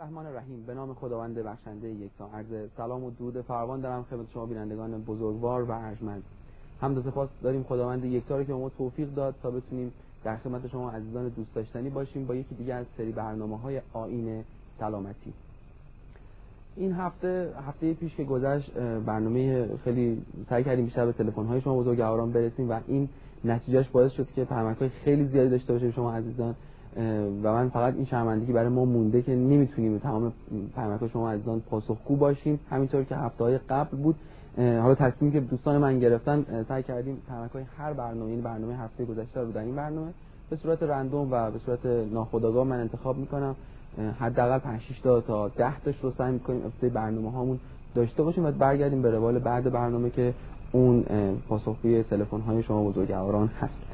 رحمان رحیم به نام خداوند بخشنده یکتا عرض سلام و درود فراوان دارم خدمت شما بینندگان بزرگوار و ارجمند. حمد و سپاس داریم خداوند یکتا رو که ما توفیق داد تا بتونیم در خدمت شما عزیزان دوست داشتنی باشیم با یکی دیگه از سری برنامه های آین سلامتی. این هفته هفته پیش که گذشت برنامه خیلی سعی کردیم بیشتر به تلفن های شما بزرگواران برسیم و این نتیجهش باعث شد که پیامک های خیلی زیادی داشته باشیم شما عزیزان. و من فقط این شرمندگی برای ما مونده که نمی‌تونیم تمام پیامک شما عزیزان پاسخگو باشیم. همینطور که هفته های قبل بود حالا تصمیمی که دوستان من گرفتن سعی کردیم پیامک های هر برنامه این برنامه هفته گذشته رو این برنامه به صورت رندوم و به صورت ناخودآگاه من انتخاب می‌کنم. حداقل 5 6 تا تا 10 تاش رو سعی می‌کنیم ابتدای برنامه هامون داشته باشیم و برگردیم به روال بعد برنامه که اون پاسخگوی تلفن های شما بزرگواران هست.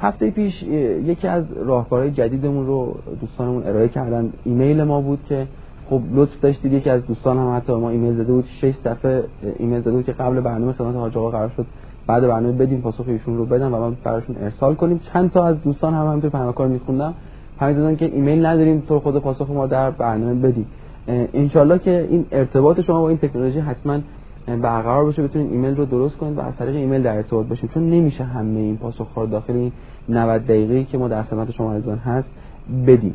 هفته پیش یکی از راهکارهای جدیدمون رو دوستانمون ارائه کردن. ایمیل ما بود که خب لطف داشتید. یکی از دوستان هم حتی ما ایمیل زده بود. 6 صفحه ایمیل زده بود که قبل برنامه خدمت حاج آقا قرار شد بعد برنامه بدیم پاسخ ایشون رو بدم و من براشون ارسال کنیم. چند تا از دوستان هم همینطور پیامکار میخوندم پیام که ایمیل نداریم تو خود پاسخ ما در برنامه بدیم ان که این ارتباط شما با این تکنولوژی حتما برقرار باشه بتونید ایمیل رو درست کنید و از طریق ایمیل در ارتباط باشیم. چون نمیشه همه این پاسخ ها داخل این 90 دقیقه‌ای که ما در خدمت شما عزیزان هست بدیم.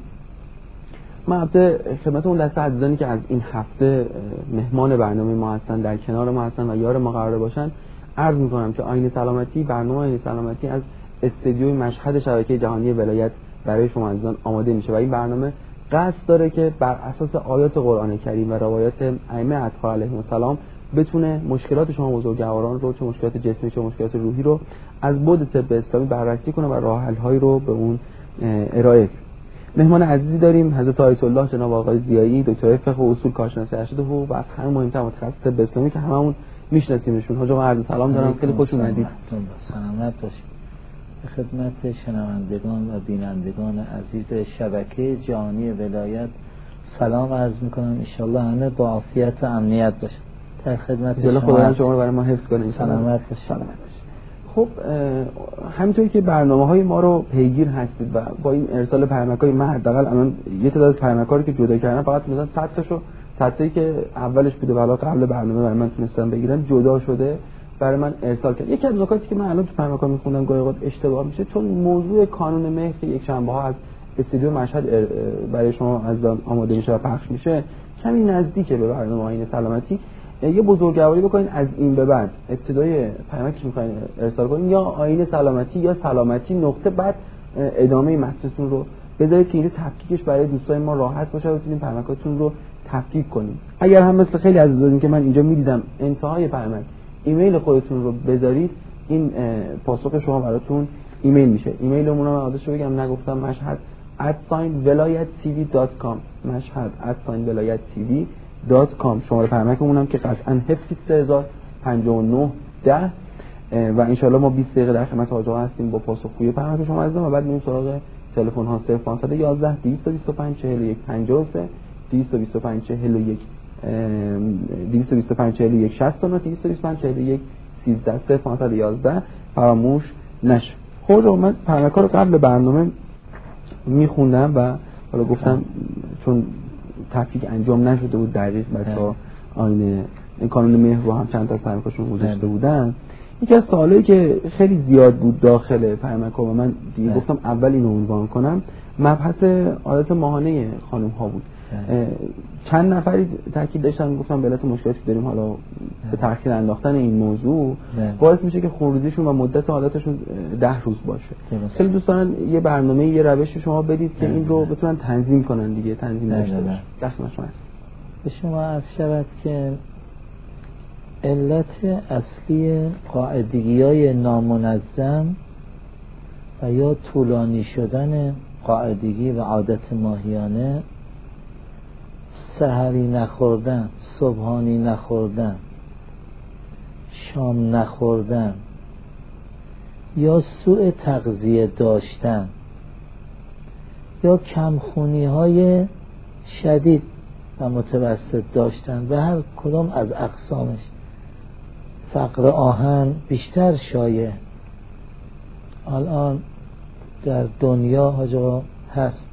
من البته خدمت اون دسته عزیزانی که از این هفته مهمان برنامه ما هستن در کنار ما هستن و یار ما قرار باشن عرض می‌کنم که آینه سلامتی برنامه آینه سلامتی از استدیوی مشهد شبکه جهانی ولایت برای شما عزیزان آماده میشه و این برنامه قصد داره که بر اساس آیات قرآن کریم و روایات ائمه اطهار علیهم السلام بتونه مشکلات شما بزرگواران رو چه مشکلات جسمی چه مشکلات روحی رو از بود طب اسلامی بررسی کنه و راه حل رو به اون ارائه مهمان عزیزی داریم حضرت آیت الله جناب آقای زیایی دکتر فقه و اصول کارشناسی ارشد حقوق و از همه مهمتر متخصص طب اسلامی که هممون میشناسیمشون. حاج آقا عرض سلام دارم. خیلی خوش اومدید. سلامت باشید. خدمت شنوندگان و بینندگان عزیز شبکه جهانی ولایت سلام عرض می‌کنم. ان همه با عافیت و امنیت باشن. در خدمت دل خداوند شما رو برای ما حفظ کنه سلامت سلامت خب همینطوری که برنامه های ما رو پیگیر هستید و با این ارسال پیامک های من حداقل الان یه تعداد پیامک رو که جدا کردم فقط مثلا 100 تاشو 100 که اولش بوده ولی قبل برنامه برای من تونستم بگیرم جدا شده برای من ارسال کرد. یکی از نکاتی که من الان تو پیامک ها میخوندم گاهی اوقات اشتباه میشه چون موضوع کانون مهر که یک شنبه ها از استودیو مشهد برای شما از آماده میشه و پخش میشه کمی نزدیکه به برنامه آینه سلامتی. یه بزرگواری بکنین از این به بعد. ابتدای پیامک که می‌خواین ارسال کنین؟ یا آینه سلامتی یا سلامتی نقطه بعد ادامه متنتون رو بذارید که اینجا تفکیکش برای دوستای ما راحت باشه و بتونین پیامکاتون رو تفکیک کنیم اگر هم مثل خیلی عزیزان که من اینجا می‌دیدم انتهای پیامک ایمیل خودتون رو بذارید این پاسخ شما براتون ایمیل میشه. ایمیلمون رو من آدرسش بگم نگفتم مشهد @velayat.tv.com مشهد @velayat.tv دات کام شماره فرمکمون هم که قطعا حفظی 3059 ده. و انشالله ما 20 دقیقه در خدمت آجا هستیم با پاسخگوی فرمک شما عزیزان و بعد میریم سراغ تلفن ها 0511 225 41 53 225 41 225 41 69 225 41 13 0511 فراموش نشه. خود من فرمک رو قبل برنامه میخوندم و حالا گفتم چون تفکیک انجام نشده بود دقیق بچه آینه این کانون مهر رو هم چند تا فرمکاشون گذاشته بودن. یکی از سوالایی که خیلی زیاد بود داخل فرمکا و من دیگه گفتم اول اینو عنوان کنم. مبحث عادت ماهانه خانم ها بود. چند نفری تاکید داشتن گفتم به علت مشکلاتی داریم حالا به تاخیر انداختن این موضوع باعث میشه که خروجیشون و مدت عادتشون ده روز باشه. خیلی دوستان یه برنامه یه روش شما بدید که این رو بتونن تنظیم کنن دیگه تنظیم داشته باشه شما. به شما از شود که علت اصلی قاعدگی های نامنظم و یا طولانی شدن قاعدگی و عادت ماهیانه سهری نخوردن صبحانی نخوردن شام نخوردن یا سوء تغذیه داشتن یا کمخونی های شدید و متوسط داشتن و هر کدام از اقسامش. فقر آهن بیشتر شایع. الان در دنیا هست.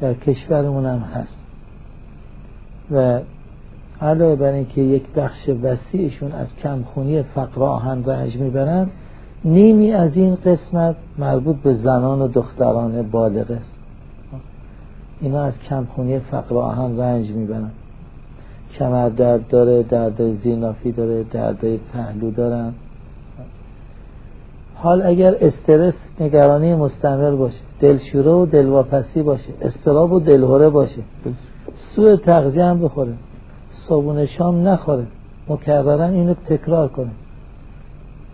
در کشورمون هم هست. و علاوه بر اینکه یک بخش وسیعشون از کمخونی فقر آهن رنج می‌برن نیمی از این قسمت مربوط به زنان و دختران بالغ است. اینا از کمخونی فقر آهن رنج می‌برن. کمر درد داره درد زینافی داره درد پهلو دارن. حال اگر استرس نگرانی مستمر باشه دلشوره و دلواپسی باشه استراب و دلهوره باشه. سوء تغذیه هم بخوره. صابون شام نخوره. مکررا اینو تکرار کنه.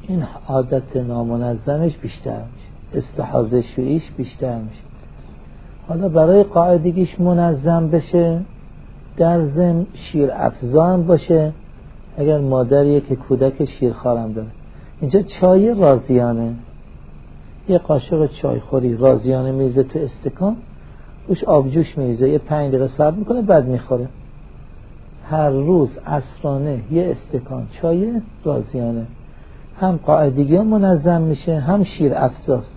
این عادت نامنظمش بیشتر میشه. استحاضه شویش بیشتر میشه. حالا برای قاعدگیش منظم بشه در زم شیر افزان باشه. اگر مادریه که کودک شیرخوارم داره. اینجا چای رازیانه. یه قاشق چای خوری رازیانه میزه تو استکان. روش آبجوش میزه یه پنج دقیقه صبر می‌کنه بعد می‌خوره. هر روز اسرانه یه استکان چای رازیانه. هم قاعدگی منظم میشه هم شیر افزاست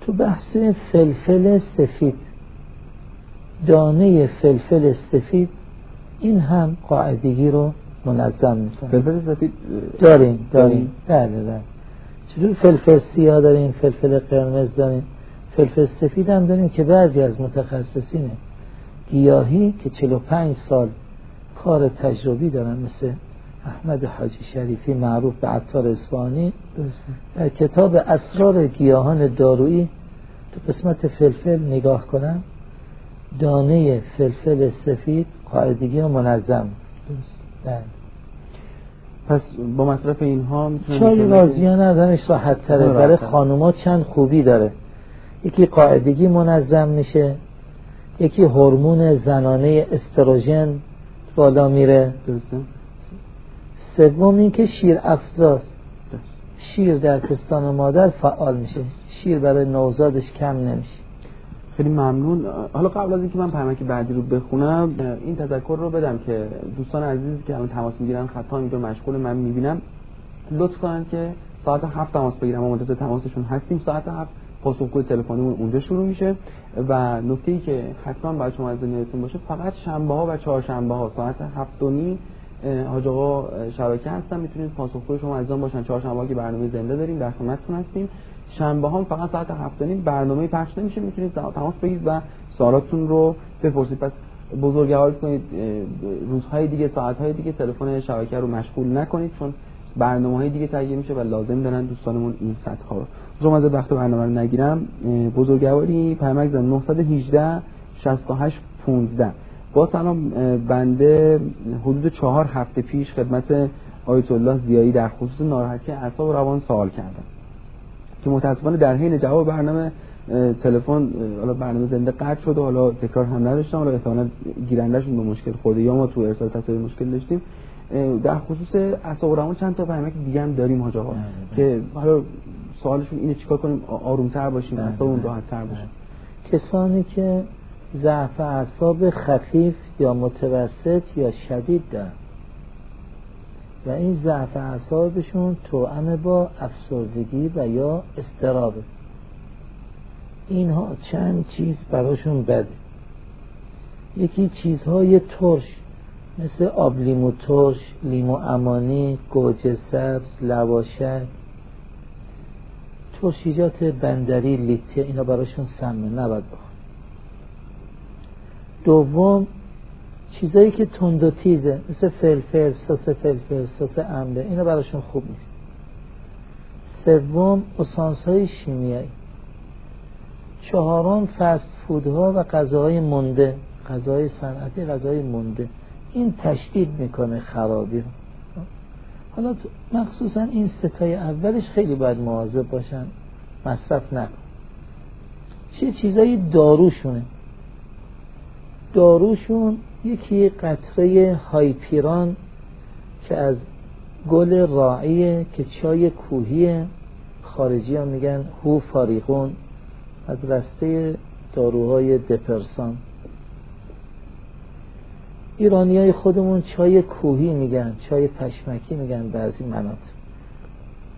تو بحث فلفل سفید دانه فلفل سفید این هم قاعدگی رو منظم می‌کنه. فلفل سفید داریم. داریم. بله بله. چطور فلفل سیاه داریم فلفل قرمز داریم؟ فلفل سفید هم داریم که بعضی از متخصصین گیاهی که 45 سال کار تجربی دارن مثل احمد حاجی شریفی معروف به عطار اصفهانی در کتاب اسرار گیاهان دارویی تو قسمت فلفل نگاه کنم دانه فلفل سفید قاعدگی و منظم. بله. پس با مصرف اینها چای رازیان ازمش راحت تره. برای خانوما چند خوبی داره. یکی قاعدگی منظم میشه یکی هورمون زنانه استروژن بالا میره. سوم این که شیر افزاست. شیر در پستان مادر فعال میشه. شیر برای نوزادش کم نمیشه. خیلی ممنون. حالا قبل از اینکه من پیامک بعدی رو بخونم این تذکر رو بدم که دوستان عزیز که الان تماس می‌گیرن خطا اینجا مشغول من می‌بینم. لطف کنن که ساعت هفت تماس بگیرم. ما منتظر تماسشون هستیم. ساعت هفت پاسخگوی تلفنیمون اونجا شروع میشه و نکته ای که حتما باید شما از یادتون باشه فقط شنبه ها و چهارشنبه ها ساعت هفت و نیم حاج آقا شبکه هستن می‌تونید پاسخگوی شما عزیزان باشن. چهارشنبه که برنامه زنده داریم در خدمتتون هستیم. شنبه ها فقط ساعت هفت و نیم برنامه پخش نمیشه می‌تونید تماس بگیرید و سوالاتتون رو بپرسید. پس بزرگواری کنید روزهای دیگه ساعتهای دیگه تلفن شبکه رو مشغول نکنید چون برنامه های دیگه تهیه میشه و لازم دارن دوستانمون این سطح ها رو. شما از وقت برنامه رو نگیرم. بزرگواری پیامک زن 918 68 15 با سلام بنده حدود چهار هفته پیش خدمت آیت الله زیایی در خصوص ناراحتی اعصاب روان سوال کردم. که متاسفانه در حین جواب برنامه تلفن حالا برنامه زنده قطع شد و حالا تکرار هم نداشتم. حالا احتمالاً گیرندهشون به مشکل خورده یا ما تو ارسال تصویر مشکل داشتیم. در خصوص اعصاب روان چند تا پیامک دیگه هم داریم حاج آقا. که حالا سوالشون اینه چیکار کنیم؟ آرومتر باشیم اعصابمون راحت‌تر باشه. کسانی که ضعف اعصاب خفیف یا متوسط یا شدید دارن. و این ضعف اعصابشون توأم با افسردگی و یا استرابه اینها چند چیز براشون بده. یکی چیزهای ترش مثل آب لیمو ترش لیمو امانی گوجه سبز لواشک. ترشیجات بندری لیته اینا براشون سمه نباید بخون دوم چیزایی که تند و تیزه مثل فلفل سس فلفل سس امله اینا براشون خوب نیست. سوم اسانس های شیمیایی. چهارم فست فودها و غذاهای مونده غذاهای صنعتی غذاهای مونده. این تشدید می‌کنه خرابی رو حالا مخصوصا این ستای اولش خیلی باید مواظب باشن. مصرف نکن. چه چیزایی داروشونه. داروشون یکی قطره هایپیران که از گل راعیه که چای کوهیه. خارجی هم میگن هو فاریقون از رسته داروهای دپرسان. ایرانی های خودمون چای کوهی میگن چای پشمکی میگن بعضی مناطق.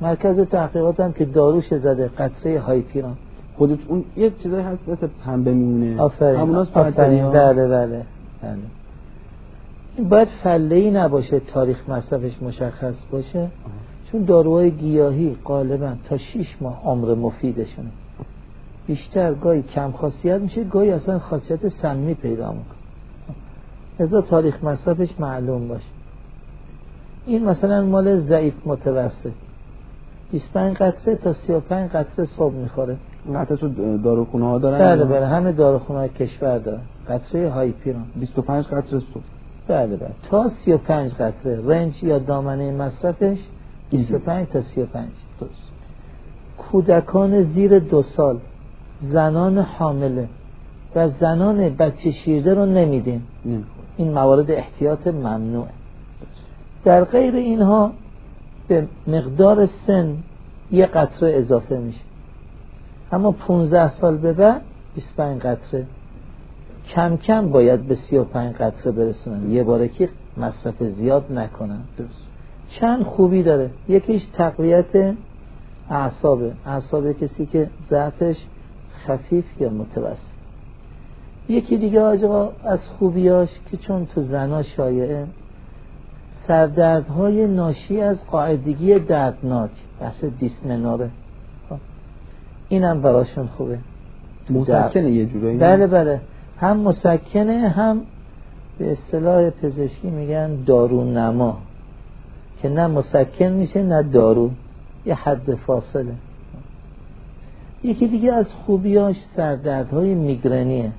مرکز تحقیقات هم که داروش زده قطره هایپیران. خودت اون یک چیزایی هست مثل پنبه میمونه. آفرین آفرین. بله بله بله. باید فله ای نباشه تاریخ مصرفش مشخص باشه چون داروهای گیاهی غالبا تا 6 ماه عمر مفیدشونه. بیشتر گاهی کم خاصیت میشه گاهی اصلا خاصیت سمی پیدا می‌کنه. ازا تاریخ مصرفش معلوم باشه. این مثلا مال ضعیف متوسط. 25 قطره تا 35 قطره صبح می‌خوره. قطره رو داروخونه ها دارن؟ بله بله همه داروخونه های کشور دارن. قطره های پیران 25 قطره صبح. بله بله. تا 35 قطره. رنج یا دامنه مصرفش 25 تا 35 درست. کودکان زیر دو سال. زنان حامله. و زنان بچه شیرده رو نمیدیم. این موارد احتیاط ممنوعه. در غیر اینها به مقدار سن یه قطره اضافه میشه. اما 15 سال به بعد 25 قطره. کم کم باید به 35 قطره برسونن. یه باره که مصرف زیاد نکنن. چند خوبی داره؟ یکیش تقویت اعصابه. اعصاب کسی که ضعفش خفیف یا متوسط. یکی دیگه آجا از خوبیاش که چون تو زنا شایعه سردردهای ناشی از قاعدگی دردناک. بحث دیسمناره خب. اینم براشون خوبه. مسکنه یه جورایی. بله بله. هم مسکنه هم به اصطلاح پزشکی میگن دارو نما که نه مسکن میشه نه دارو. یه حد فاصله. یکی دیگه از خوبیاش سردردهای میگرنیه.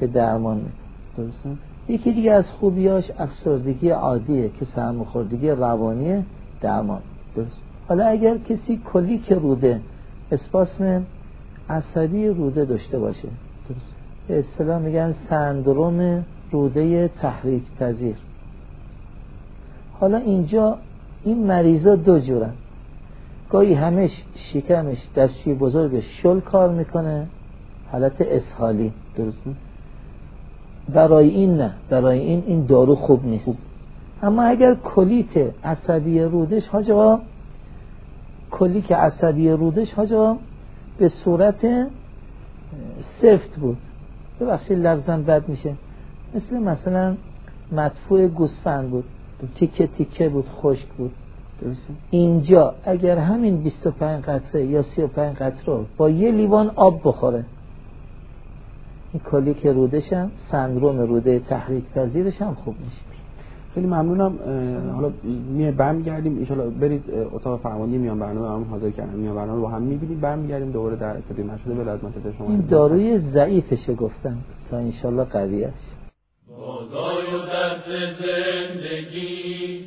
که درمان می‌کنه. یکی دیگه از خوبیاش افسردگی عادیه که سرماخوردگی روانیه درمان. درست. حالا اگر کسی کلیک روده اسپاسم عصبی روده داشته باشه. درست. به اصطلاح میگن سندروم روده تحریک پذیر حالا اینجا این مریضا دو جورن. گاهی همش شکمش دستشوی بزرگ شل کار می‌کنه. حالت اسحالی درسته؟ برای این نه برای این این دارو خوب نیست. اما اگر کلیت عصبی رودش حاجا کلیک عصبی رودش حاجا به صورت سفت بود. ببخشید لفظم بد میشه. مثل مثلا مدفوع گوسفند بود. تیکه تیکه بود خشک بود. اینجا اگر همین 25 قطره یا 35 قطره با یه لیوان آب بخوره که رودش هم سندروم روده تحریک پذیرش هم خوب میشه. خیلی ممنونم. حالا می برمیگردیم. ان برید اتاق فرمانی میان برنامه برنامه حاضر کردن میان برنامه رو هم می‌بینید برمیگردیم دوباره در استودیو مشهد ولایت شما این داروی ضعیفشه گفتم. تا ان شاء الله قویه بازای و درس زندگی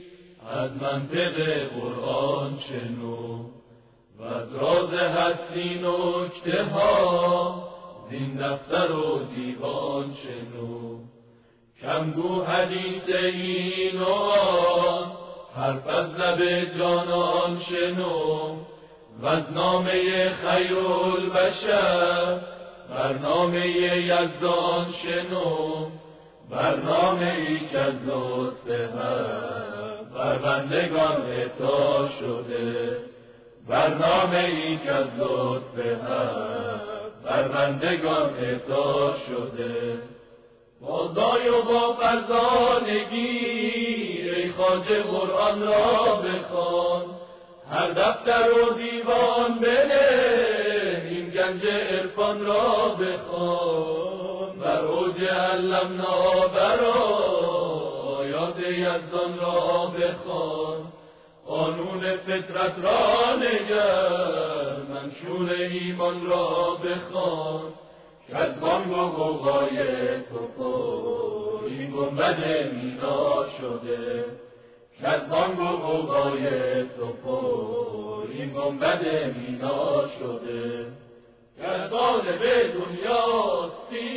از منطق قرآن شنو. و از راز هستی نکته ها زین دفتر و دیوان شنو. کمگو حدیث این و حرف از لب جانان شنو. و از نامه خیر البشر برنامه یزدان شنو. برنامه ای که از لطف بر بندگان اعطا شده. برنامه ای که از لطف بر بندگان اعطا شده. بازای و با فرزانگی ای خاجه قرآن را بخوان. هر دفتر و دیوان بنه این گنج عرفان را بخوان. بر اوج علم نابرا آیات یزدان را بخوان. قانون فطرت را نگر منشور ایمان را بخوان. از بانگ و غوغای تو این گنبد مینا شده. از بانگ و غوغای تو این گنبد مینا شده. که به دنیاستی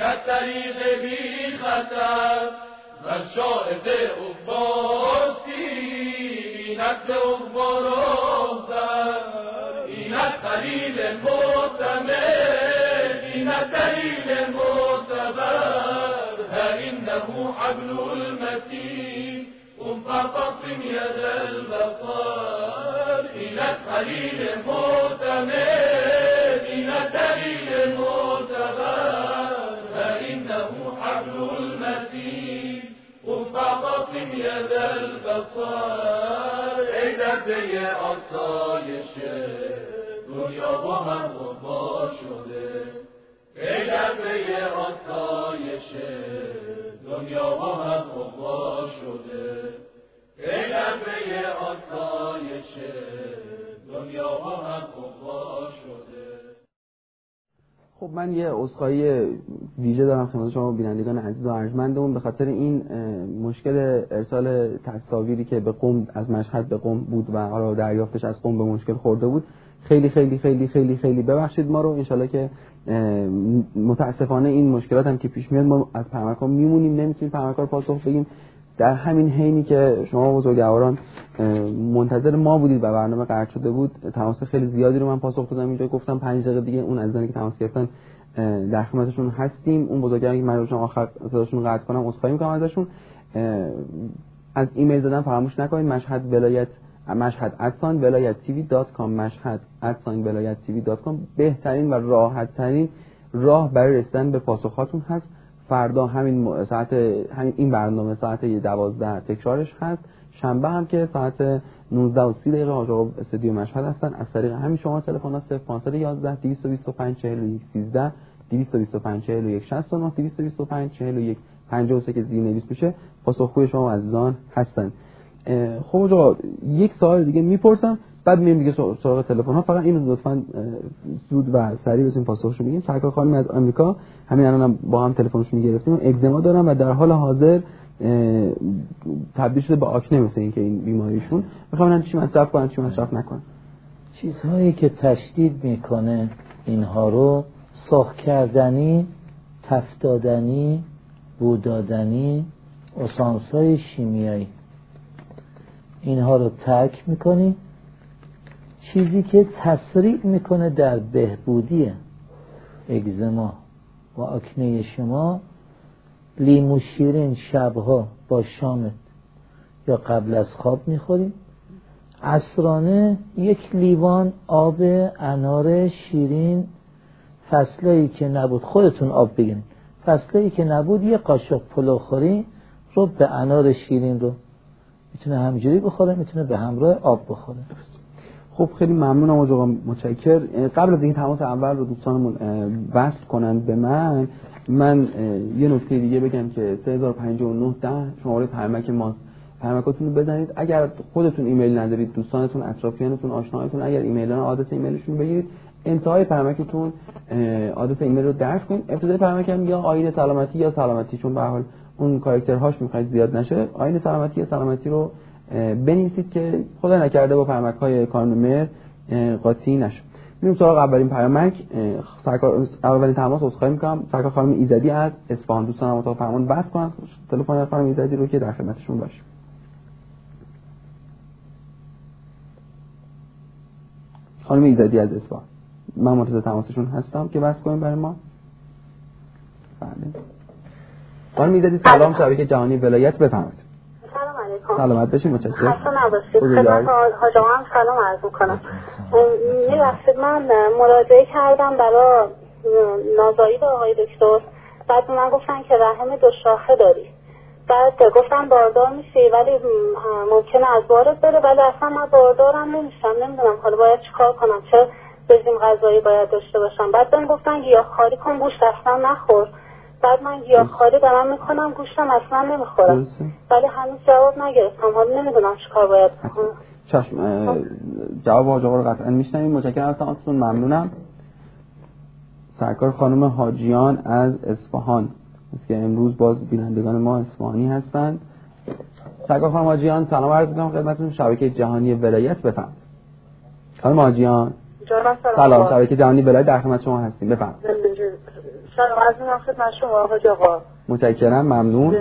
از طریق بی خطر. مشاهد اخبارسی اینک به أخبار آزد اینک خلیل معتمد اینک دلیل معتبر فانه حبل المتین قم يد البصر إلى خليل معتمد يد البصر ای دبه آسایش دنیا با هم غبار شده. ای دبه آسایش دنیا با هم غبار شده ای دبه آسایش دنیا با هم غبار شده. خب من یه عذرخواهی ویژه دارم خدمت شما بینندگان عزیز و ارجمندمون. به خاطر این مشکل ارسال تصاویری که به قم از مشهد به قم بود و حالا دریافتش از قم به مشکل خورده بود خیلی خیلی خیلی خیلی خیلی ببخشید ما رو. انشالله که متاسفانه این مشکلات هم که پیش میاد ما از پرمکان میمونیم. نمی‌تونیم پرمکان پاسخ بگیم در همین حینی که شما بزرگواران منتظر ما بودید و برنامه قرار شده بود تماس خیلی زیادی رو من پاسخ دادم. اینجا گفتم پنج دقیقه دیگه اون عزیزانی که تماس گرفتن در خدمتشون هستیم. اون بزرگواران که من رو شما آخر صداشون قطع کنم عذرخواهی می‌کنم ازشون. از ایمیل زدن فراموش نکنید. مشهد ولایت مشهد at sign ولایت TV dot com. مشهد at sign ولایت TV dot com. بهترین و راحت ترین راه برای رسیدن به پاسخاتون هست. فردا همین ساعت همین این برنامه ساعت 12 تکرارش هست. شنبه هم که ساعت 19 و 30 دقیقه حاج آقا استودیو مشهد هستن. از طریق همین شما تلفنات 0511 225 41 13 225 41 69 225 41 53 که زیر نویس میشه. پاسخگوی شما عزیزان هستن. خب آقا یک سوال دیگه می‌پرسم. بعد میریم دیگه سر- سراغ تلفن ها فقط اینو لطفا زود و سریع بسیم پاسخشو بگیم سرکار خانم از آمریکا همین الان هم با هم تلفنش می‌گرفتیم اگزما دارم و در حال حاضر تبدیل شده به آکنه مثل اینکه این بیماریشون. می‌خوام ببینم چی مصرف کنن چی مصرف نکنن. چیزهایی که تشدید می‌کنه اینها رو سرخ کردنی تفتادنی بودادنی اسانسای شیمیایی. اینها رو ترک می‌کنی. چیزی که تسریع می‌کنه در بهبودی اگزما. و آکنه شما لیمو شیرین شبها با شامت یا قبل از خواب می‌خوریم عصرانه یک لیوان آب انار شیرین فصلایی که نبود خودتون آب بگیرین فصلایی که نبود یه قاشق پلو خوری رو به انار شیرین رو می‌تونه همجوری بخوره می‌تونه به همراه آب بخوره. خب خیلی ممنونم آقا آقا متشکر. قبل از این تماس اول رو دوستانمون وصل کنند به من من یه نکته دیگه بگم که 3059 ده شماره پیامک ماست. پیامکاتون رو بزنید. اگر خودتون ایمیل ندارید دوستانتون اطرافیانتون آشنایتون اگر ایمیل دارن آدرس ایمیلشون بگیرید انتهای پیامکتون آدرس ایمیل رو درج کنید. ابتدای پیامک هم یا آیین سلامتی یا سلامتی چون به حال اون کاراکترهاش می‌خواید زیاد نشه آیین سلامتی یا سلامتی رو بنویسید که خدا نکرده با پیامک های مر قاطی نشه میریم سراغ اولین اه، سرکار اولین تماس عذرخواهی می‌کنم. سرکار خانم ایزدی از اصفهان. دوستان اتاق فرمان بس کنن. تلفن خانم ایزدی رو که در خدمتشون باشیم. خانم ایزدی از اصفهان. من منتظر تماسشون هستم که بس کنیم برای ما. بله. خانم ایزدی سلام. شبکه جهانی ولایت بفرمایید. علیکم سلامت باشین متشکرم. خسته نباشید. خدمت حاج هم سلام عرض می‌کنم. یه لحظه من مراجعه کردم برای نازایی به آقای دکتر. بعد به من گفتن که رحم دو شاخه داری. بعد گفتم باردار میشی ولی ممکنه از بارت بره ولی اصلا من باردارم نمیشم. نمی‌دونم حالا باید چیکار کنم چه رژیم غذایی باید داشته باشم. بعد بهم گفتن گیاهخواری کن گوشت اصلا نخور. بعد من گیاهخواری دارم می‌کنم گوشتم اصلا نمی‌خورم. ولی هنوز جواب نگرفتم. حالا نمی‌دونم چیکار باید بکنم. چشم جواب حاج آقا رو قطعا میشنویم متشکرم از تماستون. ممنونم. سرکار خانم حاجیان از اصفهان. است که امروز باز بینندگان ما اصفهانی هستند. سرکار خانم حاجیان سلام عرض می‌کنم خدمتتون. شبکه جهانی ولایت بفرمایید. خانم حاجیان. سلام شبکه جهانی ولایت در خدمت شما هستیم. بفرمایید. سلام عرض می‌کنم خدمت شما حاج آقا متشکرم ممنون.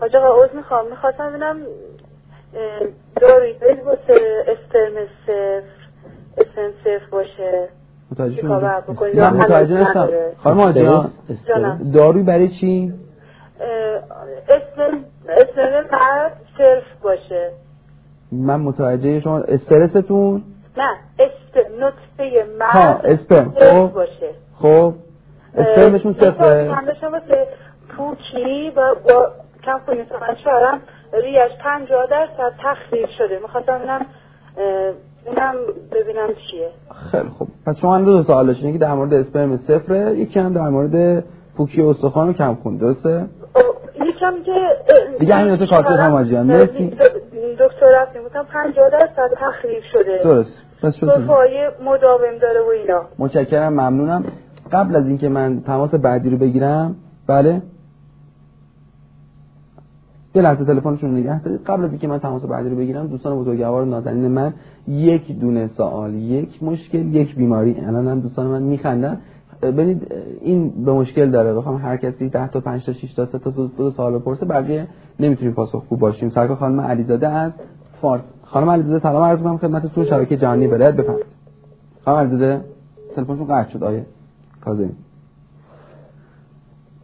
حاج آقا عوض می‌خوام. می‌خواستم ببینم داروی واسه استرم صفر صفر باشه. متوجه نداره؟ خانم. داروی برای چی؟ اسم اسم مرد صرف باشه. من متوجه شما استرستون؟ نه است نطفه مرد اسپرم. خب. باشه. خب. اسپرمشون صفره. هم داشتم واسه پوکی و با کم کنید شوهرم ریش پنجاه درصد تخریب شده. می‌خواستم ببینم اونم ببینم چیه. خیلی خوب. پس شما دو سوال که در مورد اسپرم صفره یکی هم در مورد پوکی استخوان و کم خون درسته؟ یکم که دیگه همین تو کارت هم. مرسی. دکتر رفتیم. بودم 50 درصد تخریب شده. درست. پس شد مداوم داره و اینا. متشکرم ممنونم. قبل از اینکه من تماس بعدی رو بگیرم بله؟ یه لحظه تلفنشون نگه دارید. قبل از اینکه من تماس بعدی رو بگیرم دوستان بزرگوار نازنین من یک دونه سوال یک مشکل یک بیماری. الان هم دوستان من میخندن. ببینید این به مشکل داره. بخوام هر کسی 10 تا 5 تا 6 تا 3 تا دو سوال بپرسه بقیه نمی‌تونیم پاسخ خوب باشیم. سرکار خانم علیزاده از فارس. خانم علیزاده سلام عرض می‌کنم خدمتتون. شبکه جهانی بلد بفرمایید. خانم علیزاده تلفنتون قطع شد آیه کاظمی.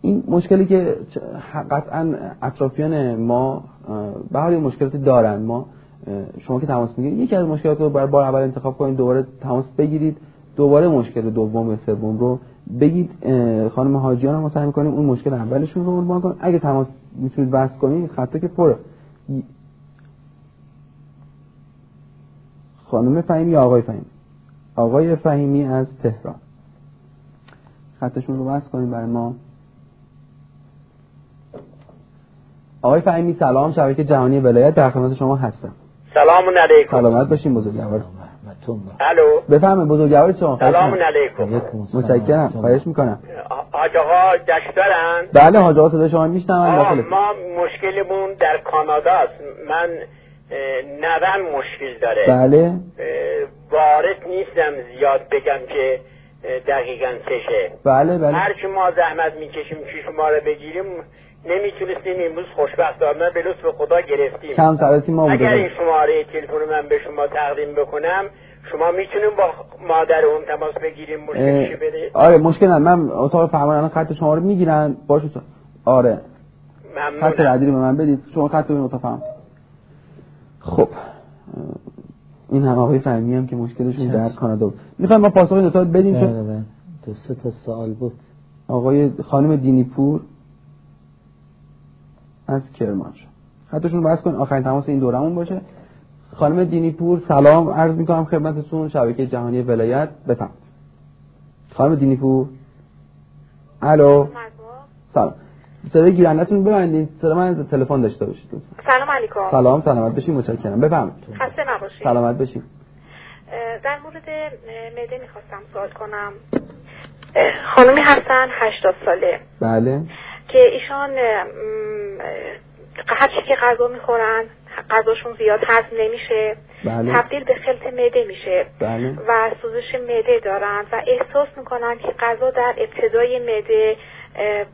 این مشکلی که قطعا اطرافیان ما به حال مشکلاتی دارن. ما شما که تماس می‌گیرید یکی از مشکلات رو بر بار اول انتخاب کنید دوباره تماس بگیرید. دوباره مشکل دوم یا سوم رو بگید. خانم حاجیان هم سعی می‌کنیم. اون مشکل اولشون رو عنوان کنیم. اگه تماس می‌تونید بس کنید خطا که پره. خانم فهیمی یا آقای فهیمی. آقای فهیمی از تهران. خطشون رو بس کنیم برای ما. آقای فهیمی سلام. شبکه جهانی ولایت در خدمت شما هستم. سلام علیکم. سلامت باشین بزرگوار. الو. بفهمید بزرگوار شما. سلام علیکم. متشکرم. خواهش می‌کنم. حاج آقا دشترن. بله حاج آقا صدا شما میشنم ما مشکلمون در کانادا است. من نوم مشکل داره. بله. وارد نیستم زیاد بگم که دقیقا چشه. بله بله. هر ما زحمت می‌کشیم که شما رو بگیریم نمی‌تونستیم امروز خوشبختانه به لطف خدا گرفتیم. کم ما اگر این شماره تلفن من به شما تقدیم بکنم شما می‌تونیم با مادر اون تماس بگیریم مشکلش بده؟ آره مشکل نه. من اتاق فرمان خط شما رو می‌گیرن. باشه آره. ممنونم. خط به من بدید. شما خط رو اتاق فرمان. خب این هم آقای فهمی هم که مشکلشون در کانادا بود می‌خوایم ما پاسخ دو تا بدیم بله بله. دو سه تا سوال بود. آقای خانم دینی پور از کرمانشاه خطشون بس کن. آخرین تماس این دورمون باشه. خانم دینی پور سلام. عرض می‌کنم خدمتتون. شبکه جهانی ولایت. بفرمایید. خانم دینی پور الو سلام. صدای گیرندتون ببندید صدا من از تلفن داشته باشید سلام علیکم. سلام سلامت بشین متشکرم. بفرمایید. خسته نباشید. سلامت بشین. در مورد معده می‌خواستم سوال کنم. خانمی هستن 80 ساله. بله. که ایشان هر چی که غذا می‌خورن غذاشون زیاد هضم نمیشه. بله. تبدیل به خلط معده میشه. بله. و سوزش معده دارن. و احساس می‌کنن که غذا در ابتدای معده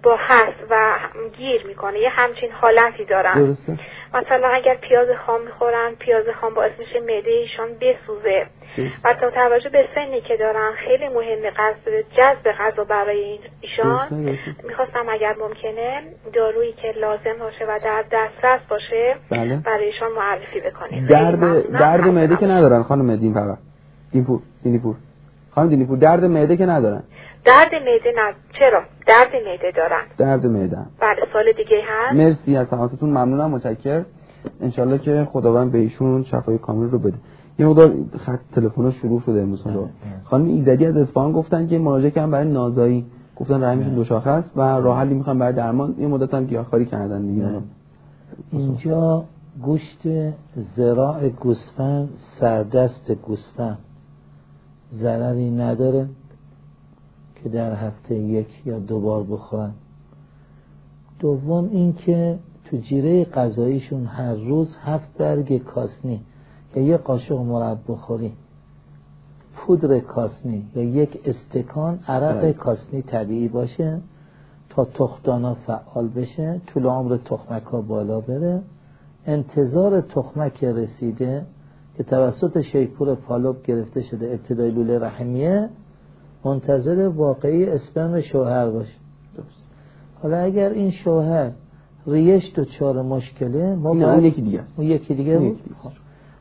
با هست و گیر می‌کنه. یه همچین حالتی دارن. درسته. مثلا اگر پیاز خام می‌خورن پیاز خام باعث میشه معده ایشان بسوزه. و تا توجه به سنی که دارن خیلی مهمه قصد جذب غذا برای ایشان. می‌خواستم اگر ممکنه دارویی که لازم باشه و در دسترس باشه بله. برای ایشان معرفی بکنید درد درد معده که ندارن خانم دین فقط. دینپور دینپور. خانم دینپور درد معده که ندارن. درد معده نه چرا؟ درد معده دارن. درد معده. بله سال دیگه هست؟ مرسی از تماستون ممنونم متشکر انشالله که خداوند به ایشون شفای کامل رو بده. یه مقدار خط تلفن شروع شده امروز رو خانم ایزدی از اصفهان گفتن که مراجعه کردن برای نازایی. گفتن رحمشون دو شاخه است و راه حلی می‌خوان برای درمان. یه مدت هم گیاهخواری کردن دیگه. اینجا گوشت زراع گوسفند سردست گوسفند. ضرری نداره. که در هفته یک یا دو بار بخورن. دوم اینکه تو جیره غذاییشون هر روز هفت برگ کاسنی یا یک قاشق مرب بخوری. پودر کاسنی یا یک استکان عرق بله. کاسنی طبیعی باشه تا تختانا فعال بشه طول عمر تخمک ها بالا بره. انتظار تخمک رسیده که توسط شیپور پالوب گرفته شده ابتدای لوله رحمیه منتظر واقعی اسپرم شوهر باشه. حالا اگر این شوهر ریش چهار مشکله ما اون یکی دیگه اون یکی دیگه بود؟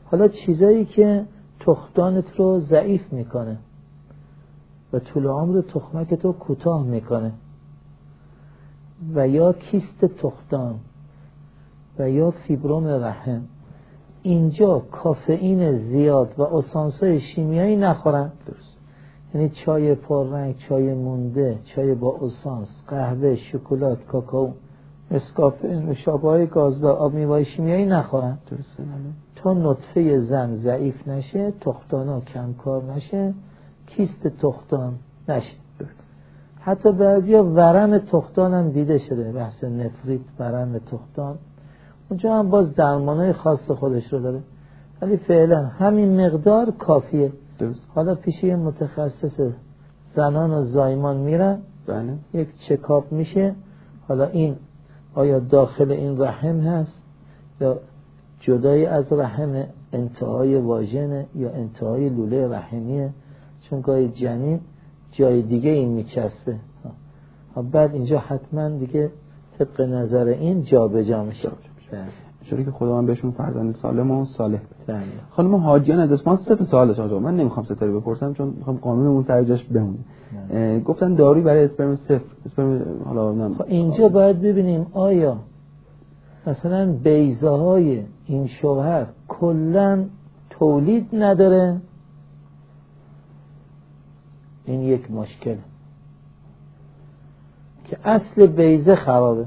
حالا چیزایی که تختانت رو ضعیف می‌کنه و طول عمر تخمک تو کوتاه می‌کنه. و یا کیست تختان و یا فیبروم رحم. اینجا کافئین زیاد و اسانسای شیمیایی نخورن. درست. یعنی چای پررنگ چای مونده چای با اسانس قهوه شکلات کاکائو اسکافئین نوشابه های گازدار آب میوه شیمیایی نخورن؟ درسته بله. تا نطفه زن ضعیف نشه تختانا کمکار نشه کیست تختان نشه. حتی بعضیا ورم تختان هم دیده شده بحث نفریت ورم تختان. اونجا هم باز درمانای خاص خودش رو داره. ولی فعلا همین مقدار کافیه. درست. حالا پیش یه متخصص زنان و زایمان میرن بله. یک چکاپ میشه. حالا این آیا داخل این رحم هست یا جدای از رحم انتهای واژنه یا انتهای لوله رحمیه؟ چون گاهی جنین جای دیگه این میچسبه. بعد اینجا حتما دیگه طبق نظر این جا به جا میشه. چون که خداوند بهشون فرزند سالم و صالح بده. خانم حاجیان از اسمان سه تا سوال داشت. من نمی‌خوام ستاره بپرسم چون می‌خوام قانونمون سر بمونه. گفتن داروی برای اسپرم صفر. اسپرم حالا خب اینجا باید ببینیم آیا مثلا بیزه های این شوهر کلا تولید نداره؟ این یک مشکل. که اصل بیزه خرابه.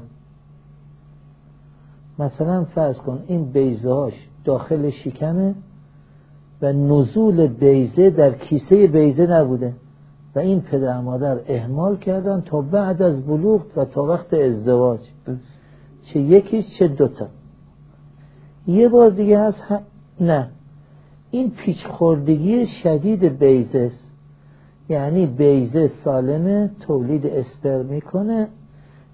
مثلا فرض کن این بیزه هاش داخل شکمه و نزول بیزه در کیسه بیزه نبوده و این پدر مادر احمال کردن تا بعد از بلوغ و تا وقت ازدواج. چه یکیش چه دوتا. یه بار دیگه هست نه. این پیچ خوردگی شدید بیزه است. یعنی بیزه سالمه تولید اسپرم می‌کنه.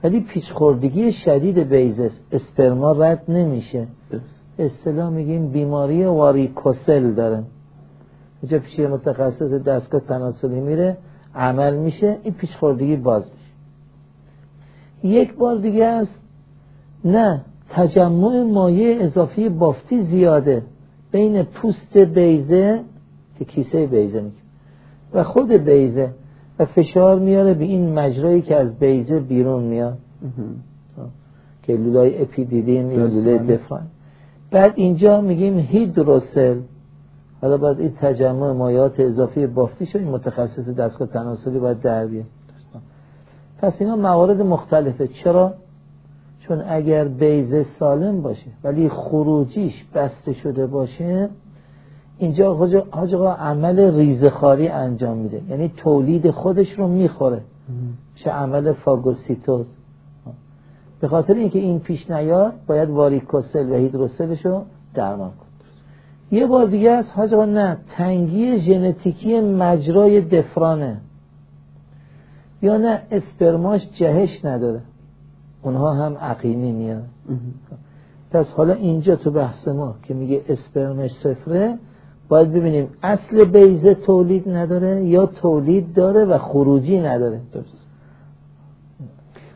ولی پیچخوردگی شدید بیزه اسپرما رد نمیشه. اصطلاح میگیم بیماری واریکوسل داره اینجا پیش متخصص دستگاه تناسلی میره عمل میشه این پیچخوردگی باز میشه. یک بار دیگه است نه تجمع مایع اضافی بافتی زیاده. بین پوست بیزه که کیسه بیزه میگه و خود بیزه و فشار میاره به این مجرایی که از بیزه بیرون میاد. که لولای اپیدیدین یا لولای دفان بعد اینجا میگیم هیدروسل. حالا باید این تجمع مایات اضافی بافتی شد این متخصص دستگاه تناسلی باید در پس اینا موارد مختلفه. چرا؟ چون اگر بیزه سالم باشه ولی خروجیش بسته شده باشه اینجا حاج آقا عمل ریزخاری انجام میده. یعنی تولید خودش رو می‌خوره. چه عمل فاگوسیتوز. به خاطر اینکه این پیش نیاد باید واریکوسل و هیدروسلش رو درمان کن یه بار دیگه است حاج آقا نه تنگی ژنتیکی مجرای دفرانه. یا نه اسپرماش جهش نداره. اونها هم عقیمی میاد پس حالا اینجا تو بحث ما که میگه اسپرمش صفره باید ببینیم اصل بیزه تولید نداره یا تولید داره و خروجی نداره. درست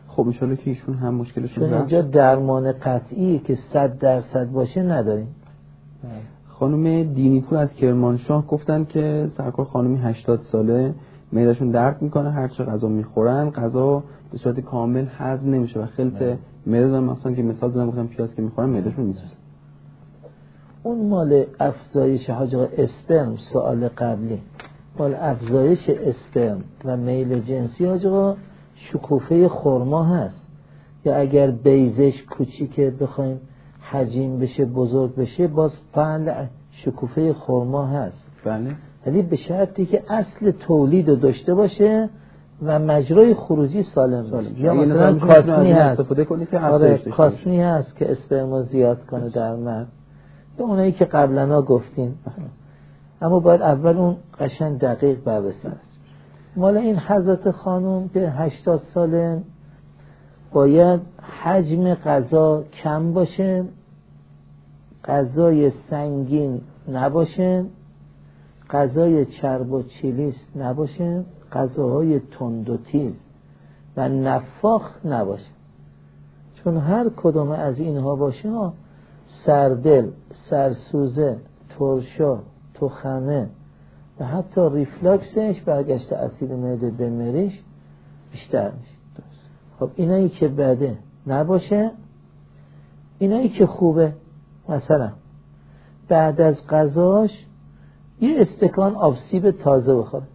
خب انشالله که ایشون هم مشکلشون چون اینجا درمان قطعی که صد درصد باشه نداریم. خانم دینیپور از کرمانشاه گفتن که سرکار خانمی 80 ساله معدهشون درد می‌کنه هر چه غذا می‌خورن غذا به صورت کامل هضم نمیشه و خلط معده مثلا که مثال زدم گفتم پیاز که می‌خورن معدهشون میسوزه اون مال افزایش حاج اسپرم سوال قبلی. مال افزایش اسپرم و میل جنسی حاج شکوفه خرما هست. یا اگر بیزش کوچیکه بخوایم حجیم بشه بزرگ بشه باز فعل شکوفه خرما هست. بله. ولی به شرطی که اصل تولید رو داشته باشه و مجرای خروجی سالم باشه. یا مثلا کاسنی هست. آره کاسنی هست که اسپرما زیاد کنه در مرد به اونایی که قبلا گفتیم اما باید اول اون قشن دقیق بررسی مال این حضرت خانم که هشتاد ساله باید حجم غذا کم باشه غذای سنگین نباشه غذای چرب و چیلیس نباشه غذاهای تند و تیز و نفاخ نباشه. چون هر کدوم از اینها باشه سردل سرسوزه ترشا تخمه و حتی ریفلاکسش برگشت اسید معده به مریش بیشتر میشه. خب اینایی که بده نباشه. اینایی که خوبه مثلا بعد از غذاش یه استکان آب سیب تازه بخوره.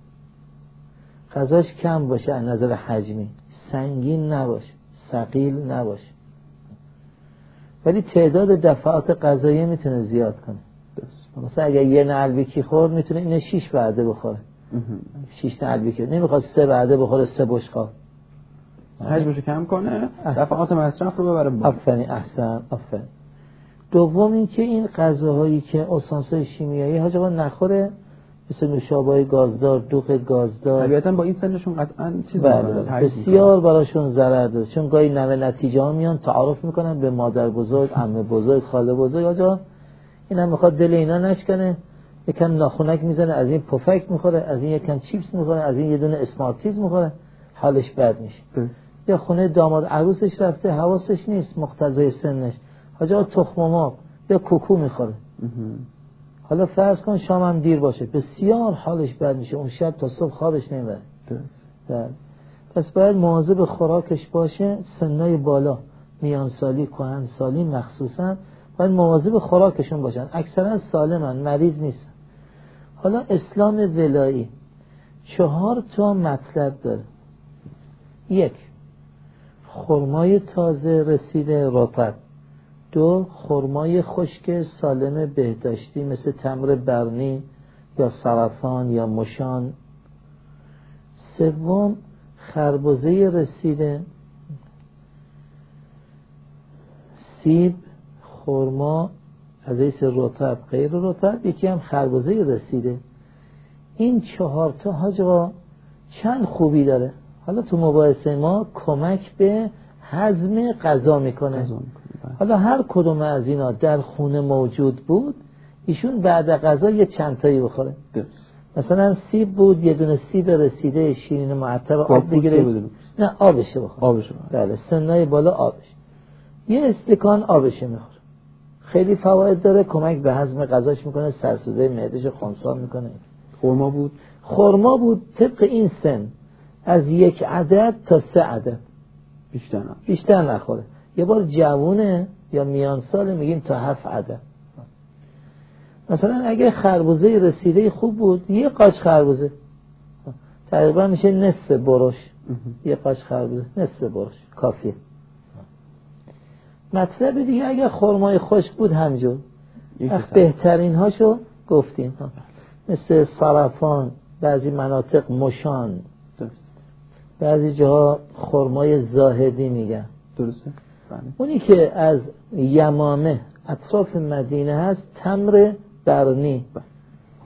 غذاش کم باشه از نظر حجمی. سنگین نباشه سقیل نباشه. ولی تعداد دفعات غذایی می‌تونه زیاد کنه. مثلا اگر یه نلبیکی خورد می‌تونه اینه شیش بعده بخوره. شیش نلبیکی نمی‌خواد سه بعده بخوره سه بشقاب. حجمشو کم کنه دفعات مصرف رو ببره. بالا آفرین احسن آفرین. دوم اینکه این غذاهایی که اسانسای شیمیایی حاج نخوره. مثل نوشابه گازدار دوغ گازدار. طبیعتا با این سنشون قطعا چیز بله بسیار براشون ضرر داره. چون گاهی نوه نتیجه ها میان تعارف می‌کنن به مادر بزرگ عمه بزرگ خاله بزرگ. آجا این هم می‌خواد دل اینا نشکنه. یکم ناخونک می‌زنه از این پفک می‌خوره از این یکم چیپس می‌خوره از این یه دونه اسمارتیز می‌خوره حالش بد میشه. یا خونه داماد عروسش رفته حواسش نیست مقتضای سنش. حاجا تخم مرغ یا کوکو می‌خوره. حالا فرض کن شام هم دیر باشه. بسیار حالش بد میشه. اون شب تا صبح خوابش نمی‌بره. بله. پس باید مواظب خوراکش باشه. سنای بالا میان سالی کهن سالی مخصوصا باید مواظب خوراکشون باشن. اکثرا سالمن مریض نیستن. حالا اسلام ولایی. چهار تا مطلب داره. یک خرمای تازه رسیده رطب. دو خرمای خشک سالم بهداشتی مثل تمر برنی یا سرطان یا مشان سوم خربزه رسیده سیب خرما از ایس رطب. غیر رطب یکی هم خربزه رسیده. این چهار تا حاجا چند خوبی داره؟ حالا تو مباحثه ما کمک به هضم غذا می‌کنه. حالا هر کدوم از اینا در خونه موجود بود ایشون بعد غذا یه چند تایی بخوره مثلا سیب بود یه دونه سیب رسیده شیرین معطر آب بگیره. نه آبشه بخوره. آبشه. بله سنای بالا آبش. یه استکان آبشه می‌خوره. خیلی فواید داره کمک به هضم غذاش می‌کنه سرسوزه معدهش خونسا می‌کنه. خورما بود؟ خورما بود طبق این سن از یک عدد تا سه عدد. بیشتر نه بیشتر نخوره. یه بار جوونه یا میان سال میگیم تا هفت عدد مثلا اگه خربوزه رسیده خوب بود یه قاچ خربوزه. تقریبا میشه نصف برش یه قاچ خربوزه نصف برش کافیه. مطلب دیگه اگه خرمای خوش بود همجور بهترین هاشو گفتیم. مثل صرفان بعضی مناطق مشان. بعضی جاها خرمای زاهدی میگن. درسته. اونی که از یمامه اطراف مدینه هست تمر برنی. بله.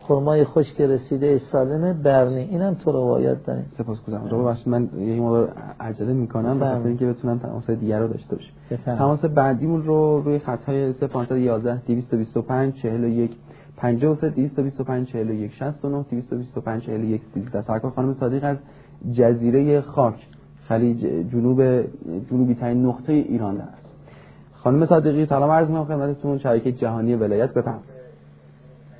خرمای خشک رسیده سالم برنی. اینم تو روایت داریم. سپاسگزارم رو بخش من یه مقدار عجله می‌کنم برای اینکه بتونم تماس دیگر رو داشته باشیم. تماس بعدیمون رو روی خط های 0511 225 41 53 225 41 69 225 41 13 سرکار خانم صادق از جزیره خاک. خلیج جنوب جنوبی ترین نقطه ایران است. خانم صادقی سلام عرض می‌کنم خدمتتون. شریک جهانی ولایت بفرمایید.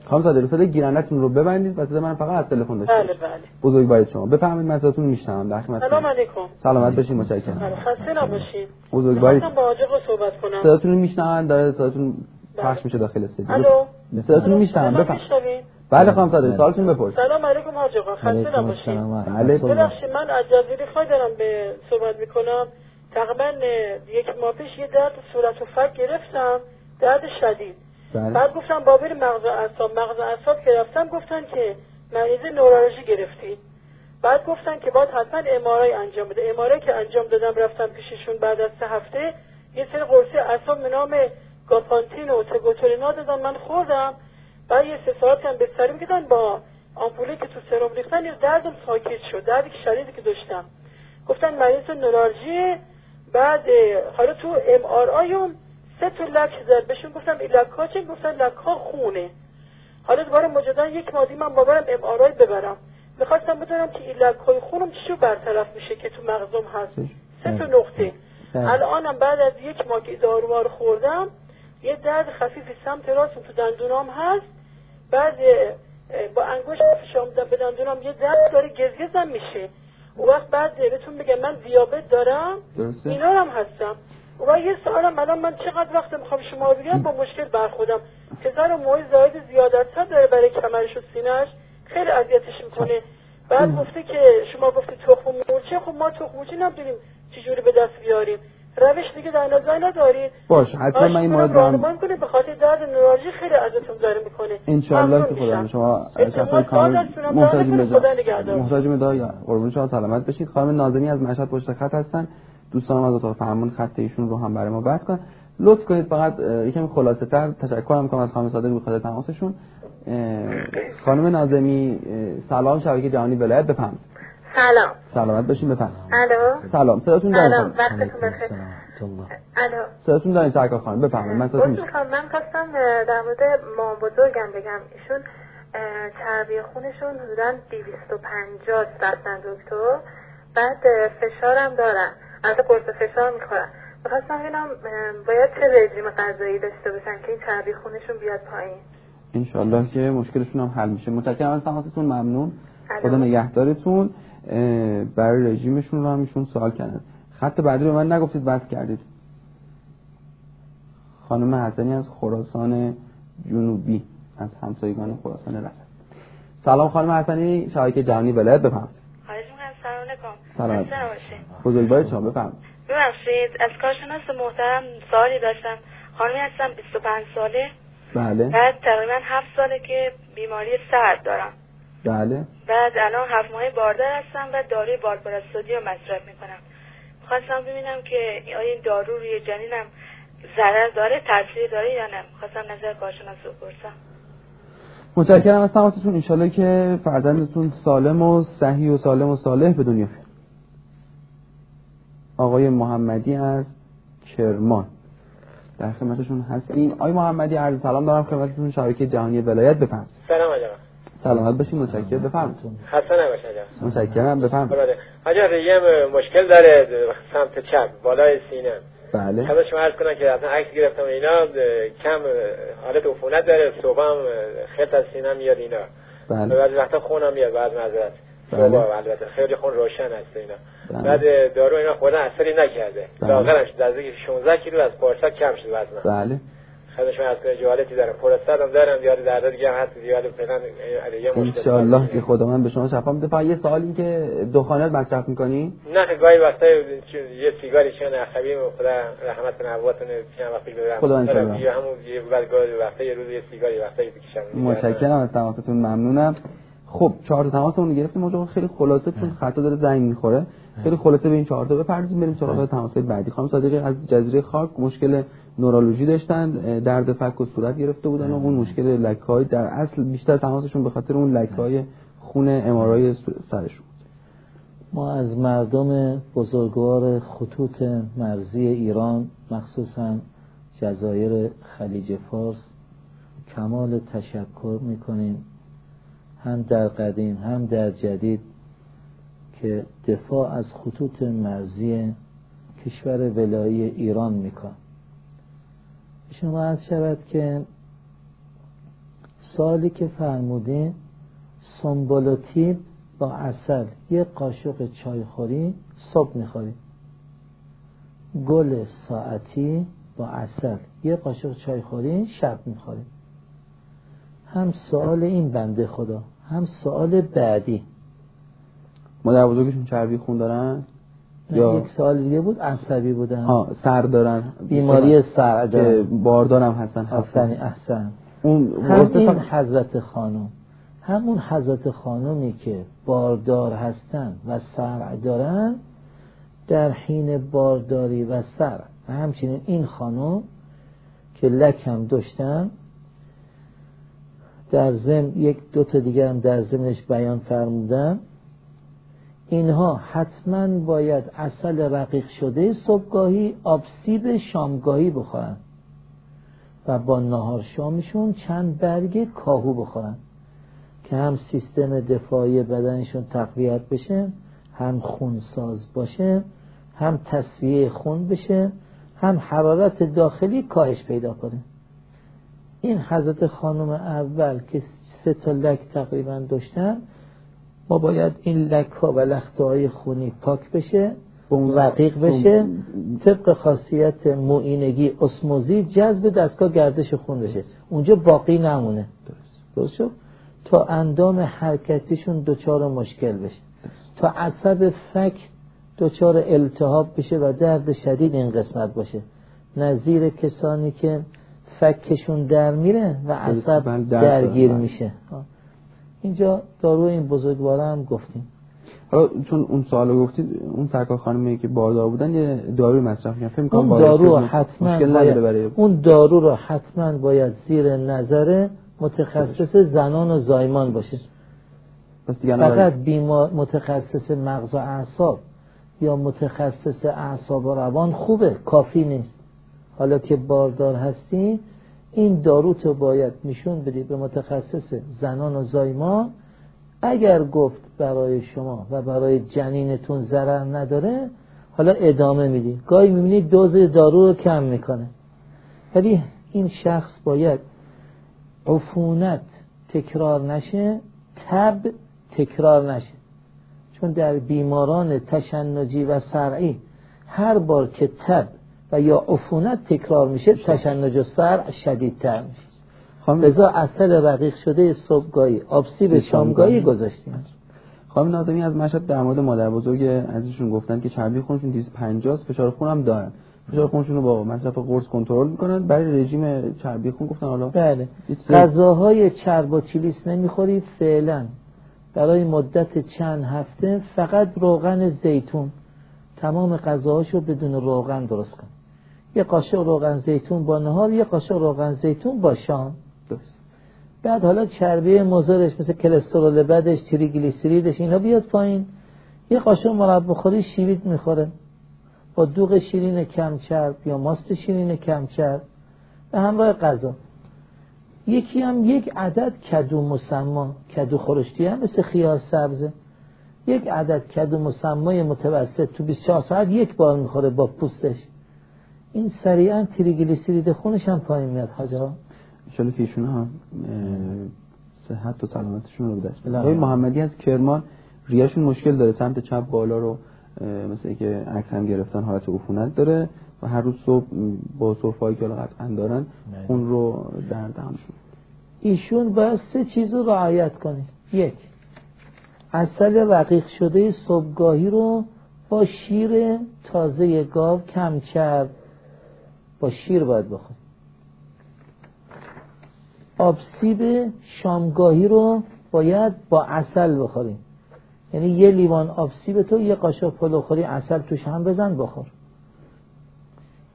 خانم صادقی صدای گیرندتون رو ببندید و من فقط از تلفن داشته بله بله. بزرگوارید شما. بفرمایید مسئلهتون رو میشنوم. در خدمت سلام علیکم. سلامت باشید متشکرم. بله، خسته نباشید بزرگوارید با حاجق صحبت کنم. صداتون رو میشنون داره صداتون بله. پخش میشه داخل استودیو. الو. صداتون رو میشنون بفرمایید. بله خانم صادقی سوالتون بپرسید. سلام علیکم حاج آقا خسته نباشید. بله ببخشید من از جزیره خواهی دارم به صحبت می‌کنم. تقریبا یک ماه پیش یه درد صورت و فک گرفتم درد شدید. بله. بعد گفتم با بری مغز اعصاب مغز اعصاب که رفتم گفتن که مریض نورولوژی گرفتی. بعد گفتن که باید حتما امارای انجام بده. امارای که انجام دادم رفتم پیششون بعد از سه هفته یه سری قرصی اعصاب به نام گاپانتین و تگوتولینا دادن. من خوردم بعد یه سه ساعت هم بهتری میگیدن با آمپولی که تو سرم ریختن یه دردم ساکت شد. دردی که شدیدی که داشتم. گفتن مریض نورالژی بعد حالا تو ام آر آیون سه تا لک زد. بهشون گفتم این لک ها چه؟ گفتن لک ها خونه. حالا دوباره مجددا یک مادی من باورم ام آر آی ببرم. می‌خواستم بدونم که این لک های خونم چی برطرف میشه که تو مغزم هست. سه تا نقطه. الانم بعد از یک ماه که داروار خوردم یه درد خفیفی سمت راست تو دندونام هست. بعد با انگشت فشار میدم به دندونام یه درد داره گزگزم میشه. اون وقت بعد بهتون بگم من دیابت دارم اینا هم هستم. و یه سوالم الان من چقدر وقت می‌خوام شما بگم؟ با مشکل برخودم پسر موی زاید زیادت داره برای کمرش و سینهش خیلی اذیتش می‌کنه. بعد گفته که شما گفتی تخم مورچه خب ما تخم مورچه نمی‌دونیم چجوری به دست بیاریم؟ روش دیگه در نظر ندارید باش حتما من این مورد راهنمایی کنه به خاطر درد نورالژی خیلی ازتون داره می‌کنه ان شاء الله که خدا شما شفای کامل محتاج به محتاج به دعا قربون شما سلامت بشید. خانم نازمی از مشهد پشت خط هستن. دوستان از اتاق فرمان خط ایشون رو هم برای ما بحث کنن لطف کنید فقط یکم خلاصه تر تشکر می‌کنم از خانم صادق به تماسشون. خانم نازمی سلام شبکه جهانی ولایت بفرمایید. سلام. سلامت باشین بفرمایید. الو. سلام صداتون دارم سلام وقتتون بخیر. الو. صداتون دارین سرکار خانم بفرمایید. من صداتون من خواستم در مورد مام بزرگم بگم. ایشون چربی خونشون حدودا 250 رفتن دکتر. بعد فشارم دارن. از قرص فشار می‌خورن. می‌خواستم ببینم باید چه رژیم غذایی داشته باشن که این چربی خونشون بیاد پایین. انشالله که مشکلشون هم حل میشه. متشکرم از تماستون ممنون. خدا نگهدارتون. برای رژیمشون رو هم ایشون سوال کردن. خط بعدی رو من نگفتید بس کردید. خانم حسنی از خراسان جنوبی از همسایگان خراسان رسد سلام خانم حسنی شبکه جهانی ولایت بفرمایید. سلام علیکم. سلام بزرگوار شما بفرمایید. ببخشید از کارشناس محترم سوالی داشتم. خانمی هستم 25 ساله. بله. بعد تقریبا 7 ساله که بیماری سرد دارم. بله. بعد الان هفت ماه باردار هستم و داروی بارپراستودی رو مصرف می‌کنم. خواستم ببینم که آیا این دارو روی جنینم ضرر داره تاثیر داره یا نه. خواستم نظر کارشناس رو پرسم متشکرم از تماستون. انشالله که فرزندتون سالم و صحیح و سالم و صالح به دنیا بیاد. آقای محمدی از کرمان. در خدمتشون هستیم. آقای محمدی عرض سلام دارم. خدمتتون شبکه جهانی ولایت بفرمایید. سلام علیکم سلامت باشین متشکرم. بفرمایید. حسن باشه متشکرم. بفرمایید. حاجا یه مشکل داره سمت چپ بالای سینه. بله. خدا شما عرض کنم که اصلا عکس گرفتم اینا کم حالت عفونت داره صبح هم خیلی از سینه میاد اینا. بله. بعضی وقتا خونم میاد بعض معذرت بله. البته خیلی خون روشن هست اینا. بله. بعد دارو اینا خدا اثری نکرده. بله. لاغرم از 16 کیلو از پارسا کم شد وزنم بله. خودشون از جوالتی دارم. پروستات هم دارم. یاد درد دیگه هم هست. زیاد فعلا یه مشکل. ان که خدا من به شما شفا بده فقط یه سوالی که دخانت مصرف می‌کنی؟ نه گاهی وقتا یه سیگاری چون اخوی خدا رحمت نبوتون چند وقتی بدم خدا ان شاء الله همون یه بعد گاهی وقتا یه روز یه سیگاری وقتا بکشم متشکرم از تماستون ممنونم. خب چهار تا تماسمون گرفتیم. موضوع خیلی خلاصه چون خطا داره زنگ می‌خوره. خیلی خلاصه به این چهار تا بپردازیم. بریم سراغ تماس بعدی. خانم صادقی از جزیره خاک مشکل نورولوژی داشتن درد فک و صورت گرفته بودن و اون مشکل لکه در اصل بیشتر تماسشون به خاطر اون لکه های خون امارای سرشون ما از مردم بزرگوار خطوط مرزی ایران مخصوصا جزایر خلیج فارس کمال تشکر می‌کنیم. هم در قدیم هم در جدید که دفاع از خطوط مرزی کشور ولایی ایران میکن شما از شود که سالی که فرمودین سنبولوتیب با اصل یه قاشق چایخوری صبح می‌خوریم گل ساعتی با اصل یه قاشق چایخوری شب می‌خوریم هم سوال این بنده خدا هم سوال بعدی. مادر بزرگشون چربی خون دارن؟ یا یک سال دیگه بود عصبی بودن ها سر دارن. بیماری سر که باردار هم هستن. آفرین احسن. اون همین حضرت خانم. همون حضرت خانمی که باردار هستن و سر دارن در حین بارداری و سر. و همچنین این خانم که لک هم داشتن در زم یک دو تا دیگه هم در زمنش بیان فرمودن اینها حتما باید اصل رقیق شده صبحگاهی آبسیب شامگاهی بخورن و با نهار شامشون چند برگ کاهو بخورن که هم سیستم دفاعی بدنشون تقویت بشه هم خونساز باشه هم تصویه خون بشه هم حرارت داخلی کاهش پیدا کنه. این حضرت خانم اول که سه تا لک تقریبا داشتن ما باید این لک ها و لخته های خونی پاک بشه رقیق بشه طبق خاصیت معینگی اسموزی جذب دستگاه گردش خون بشه. اونجا باقی نمونه. درست. شد؟ تا اندام حرکتیشون دچار مشکل بشه. تا عصب فک دچار التهاب بشه و درد شدید این قسمت باشه. نظیر کسانی که فکشون در میره و عصب درگیر میشه. اینجا دارو این بزرگواره هم گفتیم. حالا چون اون سوالو گفتید اون سرکار خانمی که باردار بودن یه داروی مصرف می‌کنن فکر می‌کنم اون دارو حتما باید اون دارو رو حتما باید زیر نظر متخصص زنان و زایمان باشه فقط بیمار متخصص مغز و اعصاب یا متخصص اعصاب و روان خوبه کافی نیست. حالا که باردار هستی این دارو تو باید نشون بدی به متخصص زنان و زایمان اگر گفت برای شما و برای جنینتون ضرر نداره حالا ادامه میدی. گاهی می‌بینید دوز دارو رو کم می‌کنه. ولی این شخص باید عفونت تکرار نشه تب تکرار نشه. چون در بیماران تشنجی و سرعی هر بار که تب و یا عفونت تکرار میشه تشنج و سرع شدیدتر میشه. لذا اصل رقیق شده صبحگاهی به شامگاهی گذاشتیم. خانم نازمی از مشهد در مورد مادر بزرگ ازشون گفتن که چربی خونشون 250 فشار خون هم دارن. فشار خونشون رو با مصرف قرص کنترل می‌کنن. برای رژیم چربی خون گفتن حالا بله. غذاهای چرب و چلیس نمی‌خوری فعلا. برای مدت چند هفته فقط روغن زیتون. تمام غذاهاشو بدون روغن درست کن. یه قاشق روغن زیتون با نهار یه قاشق روغن زیتون با شام. بعد حالا چربی مزارش مثل کلسترول بدش تریگلیسیریدش اینا بیاد پایین. یه قاشق مربا بخوری شیوید می‌خوره. با دوغ شیرین کم چرب یا ماست شیرین کم چرب به همراه غذا. یکی هم یک عدد کدو مسما. کدو خورشتی هم مثل خیار سبزه. یک عدد کدو مسمای متوسط تو 24 ساعت یک بار می‌خوره با پوستش. این سریعا تریگلیسیرید خونش هم پایین میاد حاجا. انشالله که ایشون هم صحت و سلامتشون رو بدست آقای محمدی از کرمان ریاشون مشکل داره. سمت چپ بالا رو مثل که عکس هم گرفتن حالت عفونت داره و هر روز صبح با صرفایی که قطعا دارن خون رو در دمشون ایشون باید سه چیز رو رعایت کنه. یک اصل رقیق شده صبحگاهی رو با شیر تازه گاو کم چرب با شیر باید بخور آبسیب شامگاهی رو باید با اصل بخوریم. یعنی یه لیوان آبسیب تو یه قاشق پلوخوری اصل توش هم بزن بخور.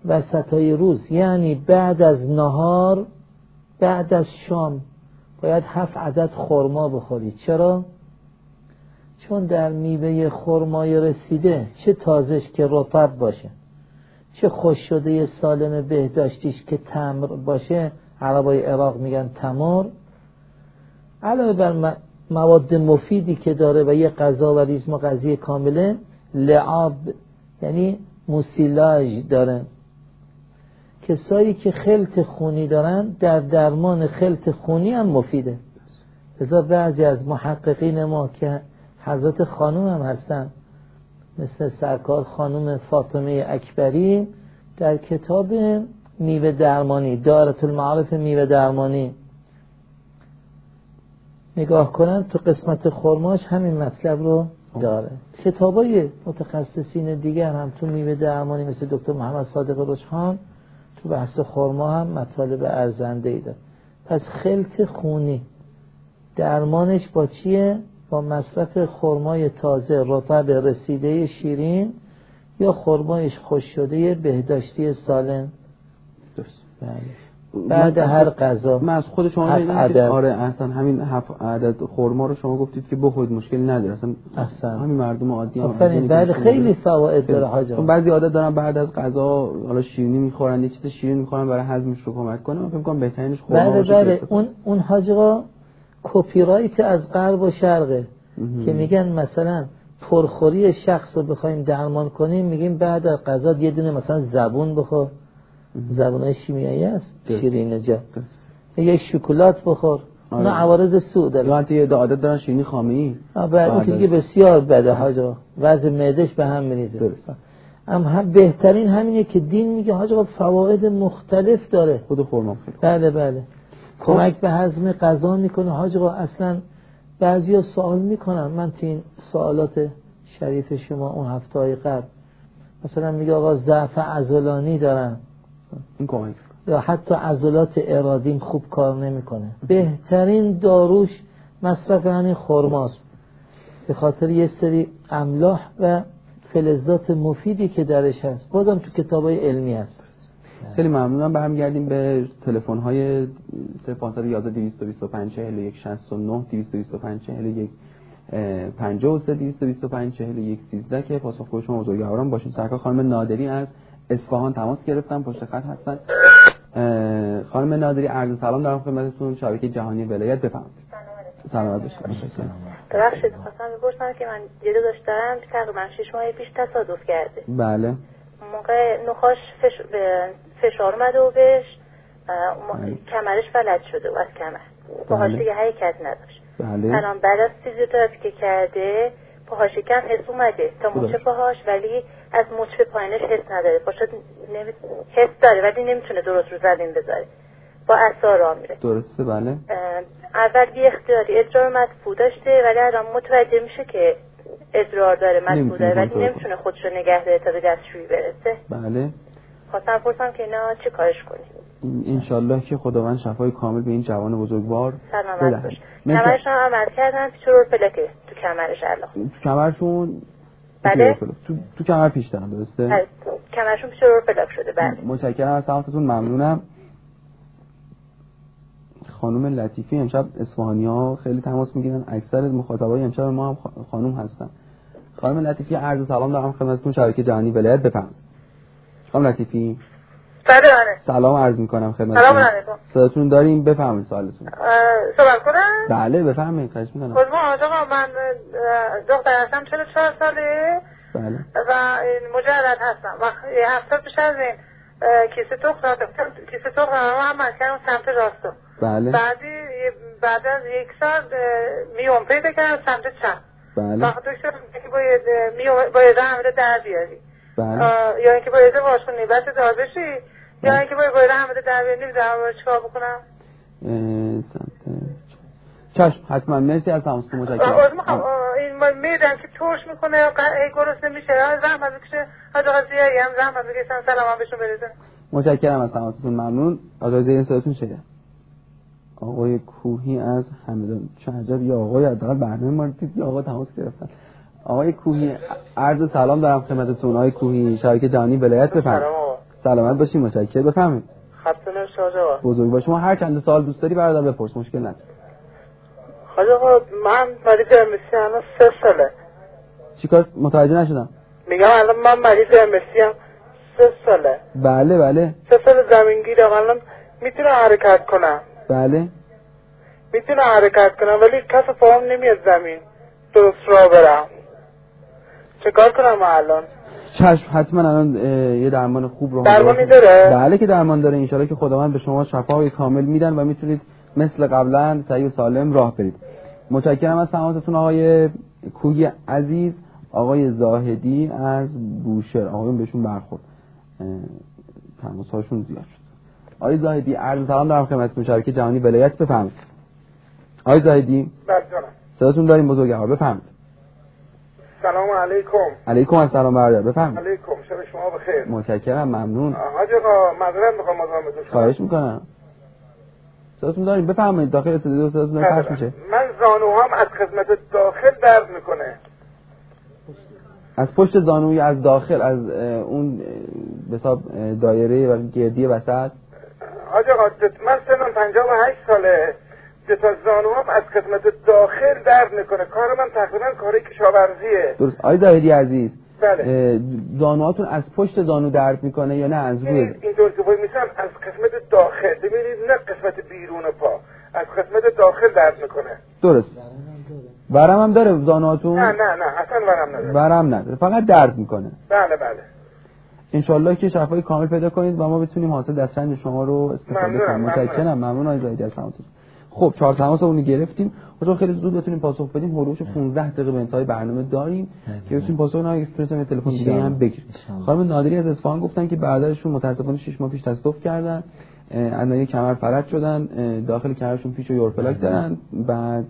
وسط روز یعنی بعد از نهار بعد از شام باید هفت عدد خرما بخوری. چرا؟ چون در میوه خرمای رسیده چه تازش که رطب باشه. چه خوش شده سالم بهداشتیش که تمر باشه؟ عربای عراق میگن تمر. علاوه بر مواد مفیدی که داره و یه غذا و ریزم و غذی کامله لعاب یعنی موسیلاژ داره کسایی که خلط خونی دارن در درمان خلط خونی هم مفیده. بعضی از محققین ما که حضرت خانوم هم هستن مثل سرکار خانم فاطمه اکبری در کتاب میوه درمانی دارت المعارف میوه درمانی. نگاه کنن تو قسمت خرماش همین مطلب رو داره. کتابای متخصصین دیگر هم تو میوه درمانی مثل دکتر محمد صادق روشخان تو بحث خرما هم مطالب ارزنده ای داره. پس خلط خونی درمانش با چیه؟ با مصرف خرمای تازه رطب رسیده شیرین یا خرمایش خوش شده بهداشتی سالم؟ بله. بعد هر غذا. من از خود شما عدد. آره اصلا همین هفت عدد خرما رو شما گفتید که بخورید مشکل نداره. اصلا, اصلا. همین مردم عادی هم بله خیلی فواید داره حاجا بعضی عادت دارن بعد از غذا حالا شیرینی می‌خورن یه چیز شیرین می‌خورن برای هضمش رو کمک کنه. من فکر کنم بهترینش خرما بله بله. اون اون حاجا کپی رایت از غرب و شرقه. که میگن مثلا پرخوری شخص رو بخوایم درمان کنیم میگیم بعد از غذا یه دونه مثلا زبون بخور. زبون های شیمیایی است شیرین جا. یک شکلات بخور. آره. عوارض سوء داره. حتی عادت دارن شیرینی خامه ای بعد دیگه بسیار بده حاجا. وضع معدش به هم میریزه. درست. هم, بهترین همینه که دین میگه حاجا فواید مختلف داره. خود خورما بله بله. کمک به هضم غذا می‌کنه. حاجا اصلا بعضیا سوال می‌کنن. من تو این سوالات شریف شما اون هفته های قبل مثلا میگه آقا ضعف عضلانی دارم. این کمک یا حتی عضلات ارادیم خوب کار نمی‌کنه. بهترین داروش مصرف همین خرماست. به خاطر یه سری املاح و فلزات مفیدی که درش هست. بازم تو کتاب های علمی هست. خیلی ممنونم. برمیگردیم به تلفن های 0511 225 41 69 225 41 53 225 41 13 که پاسخگوی شما بزرگواران باشین. سرکار خانم نادری از اصفهان تماس گرفتم. پشت خط هستن. خانم نادری عرض سلام دارم خدمتتون. شبکه جهانی ولایت بفرمایید. سلامت باشید. ببخشید خواستم بپرسم که من یه داشت دارم. تقریبا 6 ماه پیش تصادف کرده بله. موقع نخاش فش... فشار اومده و بهش بله. کمرش فلج شده و از کمر. پاهاش بله. دیگه حرکت نداشت. بله. الان بعد از فیزیوتراپی که کرده پاهاش کم حس اومده. تا مچ پاهاش ولی از مچ به پایینش حس نداره. پاشد نمی... حس داره ولی نمی‌تونه درست رو زمین بذاره. با اثار را میره. درسته بله. اول بی اختیاری ادرار مدفوع داشته ولی الان متوجه میشه که ادرار داره مدفوع داره ولی نمی‌تونه خودشو نگه داره تا به دستشویی برسه. بله. خواستم پرسم که اینا چه کارش کنیم؟ انشالله که خداوند شفای کامل به این جوان بزرگوار سلامت باش. کمرشون عمل کردن پیچرور پلکه تو کمرش الان. تو کمرشون بله. تو, تو کمر پیش دارن درسته؟ بله. کمرشون پیچرور پلک شده بله. متشکرم از تماستون ممنونم. خانم لطیفی امشب اصفهانی ها خیلی تماس می‌گیرن. اکثر مخاطبای امشب ما هم خانم هستن. خانم لطیفی عرض سلام دارم خدمتتون. شبکه جهانی ولایت بفرمایید. خانم لطیفی. بله بله سلام عرض می‌کنم خدمتتون. سلام علیکم. صداتون داریم؟ بفرمایید سوالتون. سوال کنم؟ بله بفرمایید. خواهش می‌کنم. خب آقا من دختر هستم 44 ساله. بله. و مجرد هستم. و هفتاد پیش از این کیسه تخم کیسه تخم هم کردم سمت راستو. بله. بعدی بعد از یک سال میوم پیدا کردم سمت چپ. بله. وقت دکتر که باید میوم باید در بیاری. یا اینکه باید بعد دار بشی. یا اینکه باید باید حمله در بیاری نمی‌دونم چیکار بکنم؟ چشم. حتما. مرسی از تماس متشکرم. این میدن که ترش می‌کنه. یا گرسنه میشه. زحمت بکشه حاج آقا زیایی هم زحمت بکشن سلام هم بهشون برسن متشکرم از تماستون. ممنون. آقای این صداتون چیه؟ آقای کوهی از همدان چه عجب یا آقای حداقل برنامه ما دید یا آقا تماس گرفتن. آقای کوهی عرض سلام دارم خدمتتون. آقای کوهی شبکه جهانی ولایت بفرمایید. سلامت باشید متشکرم. بفرمایید. نمیشه آقا بزرگ باش. ما هر چند سال دوست داری برادر بپرس مشکل نداره. حاج آقا من مریض امسی الان سه ساله. چیکار متوجه نشدم. میگم الان من مریض امسی هم سه ساله. بله بله. سه سال زمینگیر الان می‌تونم حرکت کنم بله. می‌تونم حرکت کنم ولی کف پاهم نمیاد زمین. درست را برم. چه کار کنم الان؟ چشم حتما الان یه درمان خوب رو درمانی داره؟ بله که درمان داره. انشالله که خداوند به شما شفای کامل میدن و می‌تونید مثل قبلا سعی و سالم راه برید. متشکرم از تماستون آقای کوی عزیز. آقای زاهدی از بوشهر. آقایون بهشون برخورد. تماس هاشون زیاد شد. آقای زاهدی عرض سلام دارم خدمتتون شبکه جهانی ولایت بفرمایید. آقای زاهدی. بله صداتون داریم بزرگوار. بفرمایید. سلام علیکم. علیکم السلام برادر بفرمایید. علیکم شب شما بخیر. متشکرم ممنون. حاج آقا معذرت می‌خوام مزاحمتون خواهش می‌کنم. صداتون داریم بفرمایید داخل استودیو صداتون داره پخش میشه. من زانوهام از خدمت داخل درد می‌کنه. از پشت زانوی از داخل از اون به حساب دایره و گردی وسط. حاج آقا من سنم 58 ساله. تا زانوام از خدمت داخل درد می‌کنه. کار من تقریبا کار کشاورزیه. درست. آقای زاهدی عزیز بله. زانوهاتون از پشت زانو درد می‌کنه یا نه از روی؟ اینطور که وای میسم از قسمت داخل. ببینید نه قسمت بیرون پا از قسمت داخل درد می‌کنه. درست. ورم هم داره زانوهاتون؟ نه نه نه اصلا ورم نداره. ورم نداره. فقط درد می‌کنه. بله بله. انشالله که شفای کامل پیدا کنید و ما بتونیم حاصل دسترنج شما رو استفاده کنیم. متشکرم. ممنون آقای زاهدی از خب چهار تماس اون گرفتیم. خب خیلی زود بتونیم پاسخ بدیم. هروش 15 دقیقه به انتهای برنامه داریم که بتونیم پاسخ نه اگه تونستم تلفن دیگه هم بگیریم. خانم نادری از اصفهان گفتن که برادرشون متاسفانه 6 ماه پیش تصادف کردن. الان کمر فلج شدن. داخل کمرشون پیش و یورپلاک دارن. بعد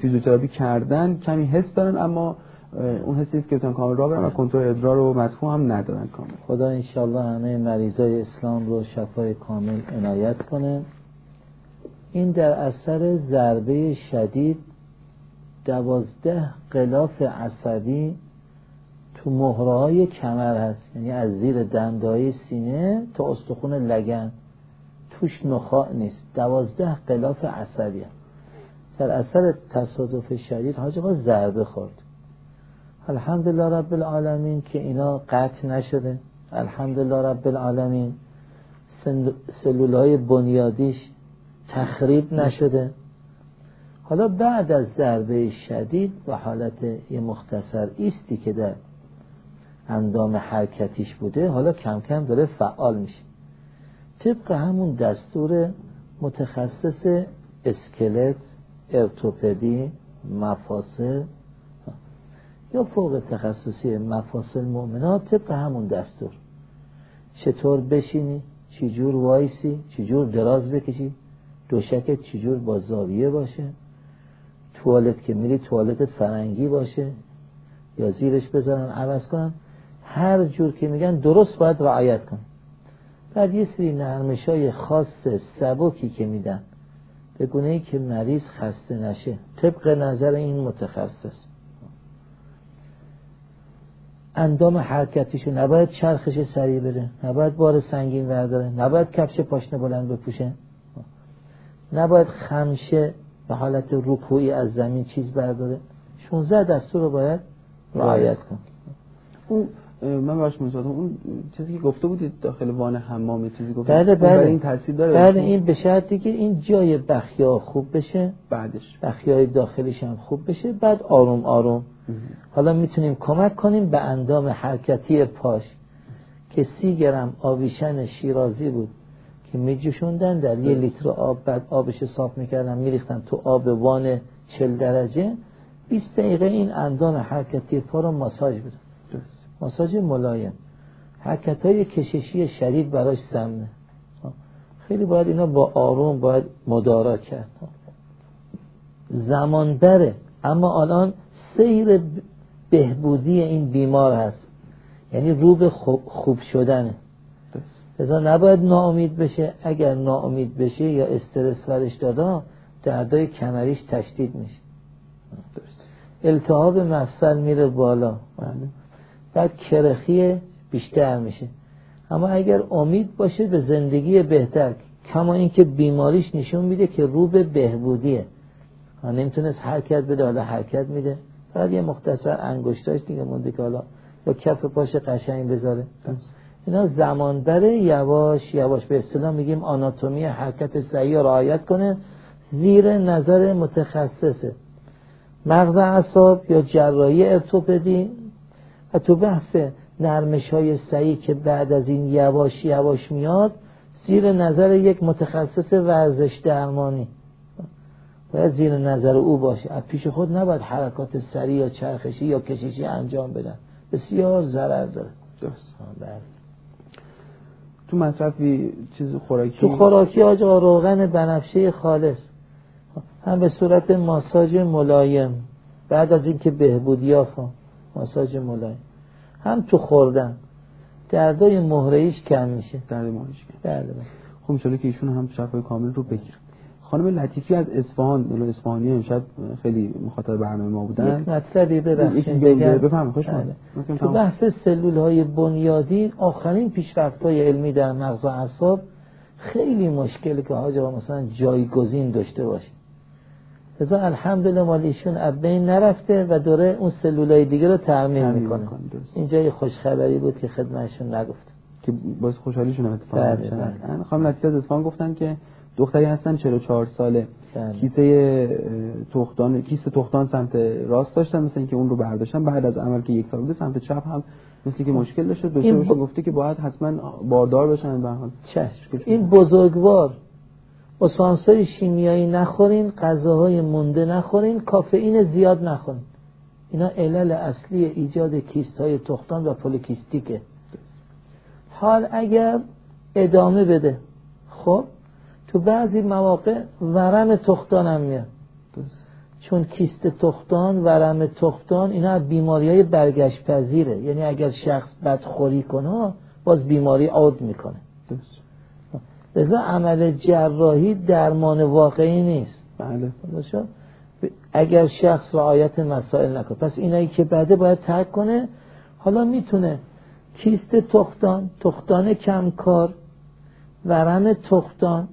فیزیوتراپی کردن. کمی حس دارن اما اون حسی که بتونن کامل را برن و کنترل ادرار و مدفوع هم ندارن کامل. خدا انشالله همه مریضای اسلام رو شفای کامل عنایت کنه. این در اثر ضربه شدید دوازده قلاف عصبی تو مهره کمر هست. یعنی از زیر دندای سینه تا استخون لگن. توش نخاع نیست. دوازده قلاف عصبی هست. در اثر تصادف شدید حاج آقا ضربه خورد. الحمدلله رب العالمین که اینا قطع نشده. الحمدلله رب العالمین. سلول های بنیادیش تخریب نشده. حالا بعد از ضربه شدید و حالت یه مختصر ایستی که در اندام حرکتیش بوده حالا کم کم داره فعال میشه. طبق همون دستور متخصص اسکلت ارتوپدی مفاصل یا فوق تخصصی مفاصل مؤمنات طبق همون دستور. چطور بشینی؟ چجور وایسی؟ چجور دراز بکشی؟ دوشکت چجور با زاویه باشه. توالت که میری توالتت فرنگی باشه. یا زیرش بذارن عوض کنن. هر جور که میگن درست باید رعایت کن. بعد یه سری نرمش های خاص سبکی که میدن. به گونه ای که مریض خسته نشه. طبق نظر این متخصص. اندام حرکتیشو نباید چرخش سریع بده نباید بار سنگین ورداره نباید کفش پاشنه بلند بپوشه. نباید خمشه به حالت رکوعی از زمین چیز برداره. 16 دستور رو باید رعایت کن. اون من باش مزادم اون چیزی که گفته بودید داخل وان حمام چیزی گفت بله بله. این تاثیر داره؟ بله این به شرطی که این جای بخیا خوب بشه. بعدش. بخیای داخلیش هم خوب بشه. بعد آروم آروم. حالا می‌تونیم کمک کنیم به اندام حرکتی پاش که سی گرم آویشن شیرازی بود. که میجوشوندن در یه لیتر آب بعد آبش صاف می‌کردن میریختن تو آب وان چل درجه. 20 دقیقه این اندام حرکتی پا رو ماساژ بدن ماساژ ملایم. حرکت های کششی شدید براش سمنه خیلی باید اینا با آروم باید مدارا کرد. زمان بره. اما الان سیر بهبودی این بیمار هست. یعنی رو به خوب شدنه. لذا نباید ناامید بشه. اگر ناامید بشه یا استرس ورش دادا دردای کمریش تشدید میشه. التهاب مفصل میره بالا. بله. بعد کرخی بیشتر میشه. اما اگر امید باشه به زندگی بهتر کما اینکه بیماریش نشون میده که رو به بهبودیه. نمی‌تونست حرکت بده حالا حرکت میده. بعد یه مختصر انگشتاش دیگه مونده که حالا یا کف پاش قشنگ بذاره. اینا زمان بره یواش یواش به اصطلاح میگیم آناتومی حرکت صحیح رعایت کنه زیر نظر متخصصه. مغز اعصاب یا جراحی ارتوپدی. و تو بحث نرمش های سعی که بعد از این یواش یواش میاد زیر نظر یک متخصص ورزش درمانی. باید زیر نظر او باشه. از پیش خود نباید حرکات سریع یا چرخشی یا کشیشی انجام بدن. بسیار ضرر داره. درست. تو مصرفی چیز خوراکی؟ تو خوراکی آجا روغن بنفشه خالص. هم به صورت ماساژ ملایم. بعد از اینکه بهبودی یافت ماساژ ملایم. هم تو خوردن. دردای مهرهیش کم میشه. درد مهرهیش کم. بله بله. خب که ایشون هم شفای کامل رو بگیرن. خانم لطیفی از اصفهان ملو اصفهانی امشب خیلی مخاطب برنامه ما بودن. یک مطلبی ببخشید. بفهم خوش بله. تو بحث سلول های بنیادی آخرین پیشرفت های علمی در مغز و اعصاب خیلی مشکلی که حاج مثلا جایگزین داشته باشه. لذا الحمدلله مال ایشون از بین نرفته و دوره اون سلولای دیگه رو تعمیر می‌کنه. این جای خوشخبری بود که خدمتشون نگفت که باز خوشحالیشون اتفاق بله، بله. خانم لطیفه از اصفهان گفتن که دختری هستن 44 ساله. بله. کیسه تختان کیسه تختان سمت راست داشتن مثل اینکه اون رو برداشتن. بعد از عمل که یک سال بوده سمت چپ هم مثل که مشکل داشته دکترش ب... گفته که باید حتما باردار بشن به حال. این بزرگوار اسانسای شیمیایی نخورین غذاهای مونده نخورین کافئین زیاد نخورین. اینا علل اصلی ایجاد کیست های تختان و پولیکیستیکه حال اگر ادامه بده خب؟ تو بعضی مواقع ورم تختان هم میاد. چون کیست تختان ورم تختان اینا بیماری های برگشت پذیره یعنی اگر شخص بدخوری کنه باز بیماری عود می‌کنه. لذا عمل جراحی درمان واقعی نیست. بله. اگر شخص رعایت مسائل نکنه. پس اینایی که بعده باید ترک کنه حالا می‌تونه کیست تختان تختان کمکار ورم تختان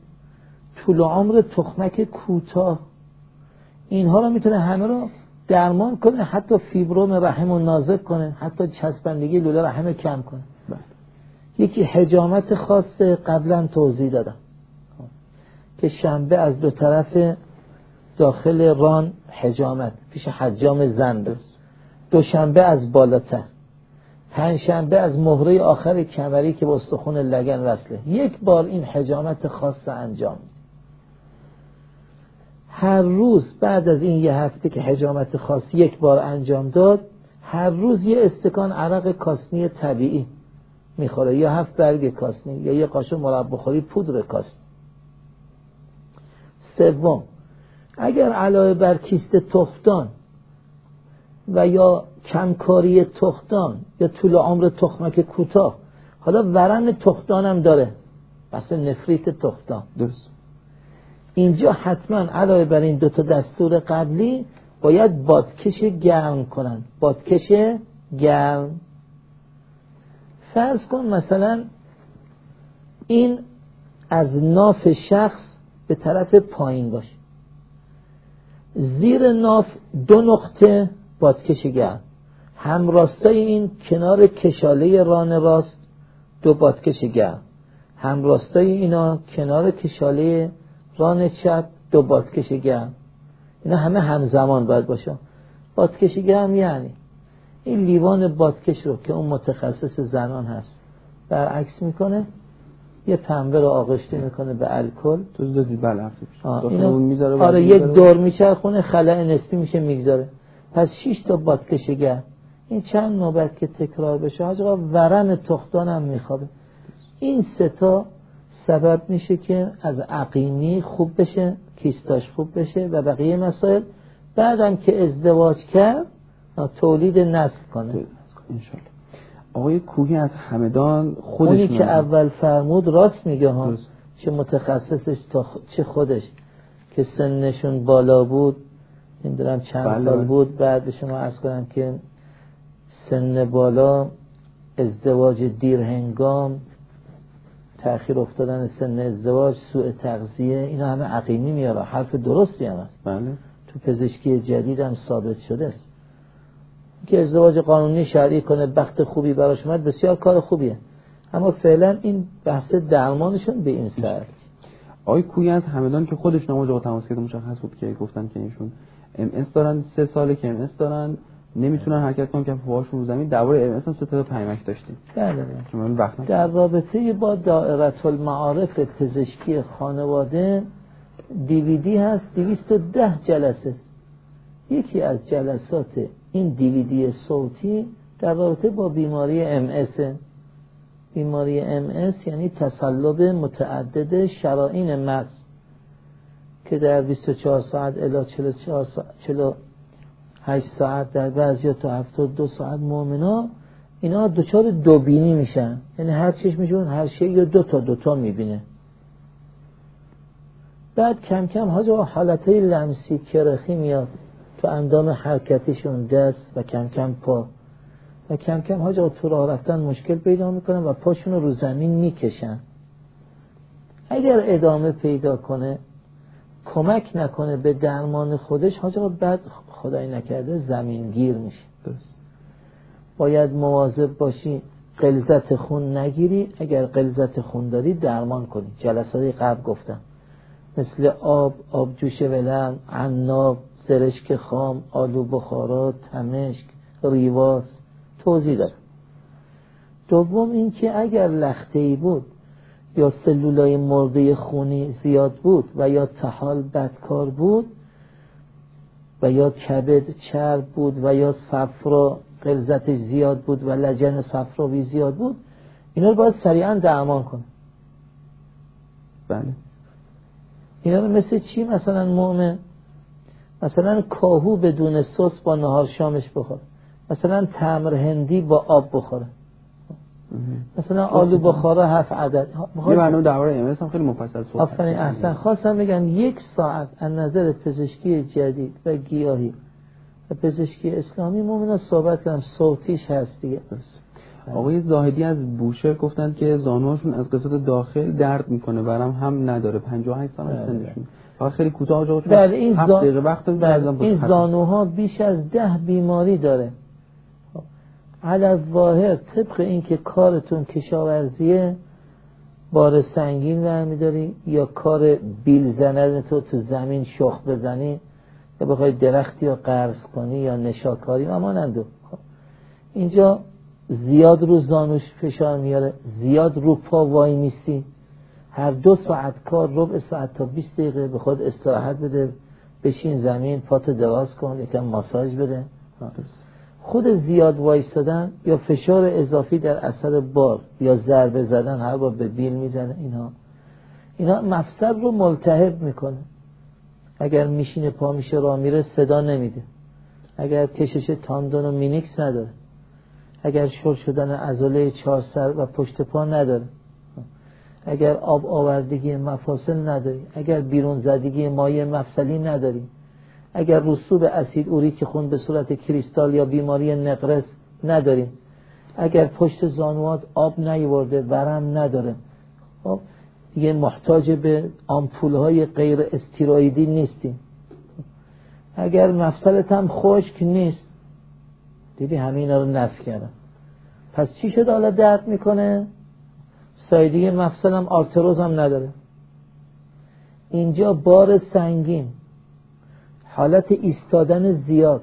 طول عمر تخمک کوتاه. اینها رو می‌تونه همه رو درمان کنه حتی فیبروم رحم رو نازک کنه حتی چسبندگی لوله رحم کم کنه. بله. یکی حجامت خاص قبلا توضیح دادم. که شنبه از دو طرف داخل ران حجامت پیش حجام زن دوشنبه از بالاتر. پنجشنبه از مهره آخر کمری که با استخون لگن وصله. یک بار این حجامت خاص انجام هر روز بعد از این یه هفته که حجامت خاص یک بار انجام داد هر روز یه استکان عرق کاسنی طبیعی می‌خوره یا هفت برگ کاسنی یا یه قاشق مربى بخوری پودر کاسنی. سوم اگر علاوه بر کیست تختان و یا کمکاری تختان یا طول عمر تخمک کوتاه حالا ورم تختان داره. بس نفریت تختان. درست. اینجا حتما علاوه بر این دو تا دستور قبلی باید بادکش گرم کنن. بادکش گرم. فرض کن مثلا این از ناف شخص به طرف پایین باشه زیر ناف دو نقطه بادکش گرم. هم راستای این کنار کشاله ران راست دو بادکش گرم. هم راستای اینا کنار کشاله ران چپ دو بادکش گرم. اینا همه همزمان باید باشه. بادکش گرم یعنی؟ این لیوان بادکش رو که اون متخصص زنان هست برعکس می‌کنه. یه پنبه رو آغشته می‌کنه به الکل. تو دادی بله آره یک دور میچرخونه خلع نسبی میشه می‌گذاره. پس 6 تا بادکش گرم. این چند نوبت که تکرار بشه آقا ورم تختان هم میخوابه. این ستا سبب میشه که از عقیمی خوب بشه کیستاش خوب بشه و بقیه مسائل. بعدم که ازدواج کرد تولید نسل کنه. انشالله آقای کوهی از همدان خودش اونی که اول فرمود راست میگه ها. چه متخصصش تا چه خودش. که سنشون بالا بود. نمی‌دونم چند بله. سال بود. بعد به شما از کنم که سن بالا ازدواج دیر هنگام تأخیر افتادن سن ازدواج سوء تغذیه اینا همه عقیمی میاره حرف درستی هم هست. بله. تو پزشکی جدید هم ثابت شده است. که ازدواج قانونی شرعی کنه بخت خوبی براش اومد بسیار کار خوبیه. اما فعلا این بحث درمانشون به این سر. آقای کوی از همدان که خودش نماز تماس کرده مشخص بود که گفتن که ایشون ام دارن سه ساله که ام دارن. نمی‌تونن حرکت کنن که پاهاشون رو زمین. درباره اس سه تا پیمک داشتیم. بله بله. در رابطه با دائره المعارف پزشکی خانواده دیویدی هست 210 جلسه است. یکی از جلسات این دیویدی صوتی در رابطه با بیماری ام بیماری ام یعنی تصلب متعدد شرائین مغز که در 24 ساعت الی 44 ساعت 8 ساعت در بعضی تا 72 ساعت مؤمنا اینا دچار دوبینی میشن. یعنی هر چشمشون هر شی یا دو تا دو تا می‌بینه. بعد کم کم ها حالت های لمسی کرخی میاد تو اندام حرکتیشون دست و کم کم پا. و کم کم ها تو راه رفتن مشکل پیدا می‌کنن و پاشون رو زمین می‌کشن. اگر ادامه پیدا کنه کمک نکنه به درمان خودش حاجا بعد خدای نکرده زمین گیر میشه. درست. باید مواظب باشی قلزت خون نگیری. اگر قلزت خون داری درمان کنی. جلسات قبل گفتم. مثل آب آب جوش ولن عناب سرشک خام آلو بخارات تمشک ریواس توضیح داره دوم اینکه اگر لخته ای بود یا سلولای مرده خونی زیاد بود و یا تحال بدکار بود و یا کبد چرب بود و یا صفرا قلزتش زیاد بود و لجن صفراوی زیاد بود اینا رو باید سریعا درمان کنه بله. اینا رو مثل چی؟ مثلا مؤمن مثلا کاهو بدون سس با نهار شامش بخوره مثلا تمر هندی با آب بخوره. مثلا آلو بخارا هفت عدد. یه برنامه درباره ام هم خیلی مفصل صحبت آفرین احسن خواستم بگم یک ساعت از نظر پزشکی جدید و گیاهی. و پزشکی اسلامی مؤمنا صحبت کنم صوتیش هست دیگه. آقای زاهدی از بوشهر گفتند که زانوهاشون از قسمت داخل درد می‌کنه ورم هم نداره. 58 سال. سنشون فقط خیلی کوتاه آقا بله این زان... دقیقه وقت بله این زانوها بیش از ده بیماری داره. علاوه ظاهر طبق اینکه کارتون کشاورزیه بار سنگین برمیداری یا کار بیل زنن تو تو زمین شخ بزنی یا بخوای درختی یا قرض کنی یا نشاکاری؟ و مانندو اینجا زیاد رو زانوش فشار میاره زیاد رو پا وای میسی. هر دو ساعت کار ربع ساعت تا 20 دقیقه به خود استراحت بده بشین زمین پات دراز کن یکم ماساژ بده. خود زیاد وایستادن یا فشار اضافی در اثر بار یا ضربه زدن هر بار به بیل می‌زنه اینها. اینا مفصل رو ملتهب می‌کنه. اگر میشینه پا میشه را میره صدا نمیده. اگر کشش تاندون و مینیکس نداره. اگر شل شدن عضله چهار سر و پشت پا نداره. اگر آب آوردگی مفاصل نداری. اگر بیرون زدگی مایع مفصلی نداری. اگر رسوب اسید اوریک خون به صورت کریستال یا بیماری نقرس نداریم اگر پشت زانوات آب نیورده ورم نداره. خب دیگه محتاج به آمپول های غیر استیرویدی نیستیم. اگر مفصلت هم خشک نیست دیدی همین رو نفی کردم. پس چی شد حالا درد می‌کنه؟ سایدی مفصل هم آرتروز هم نداره. اینجا بار سنگین. حالت ایستادن زیاد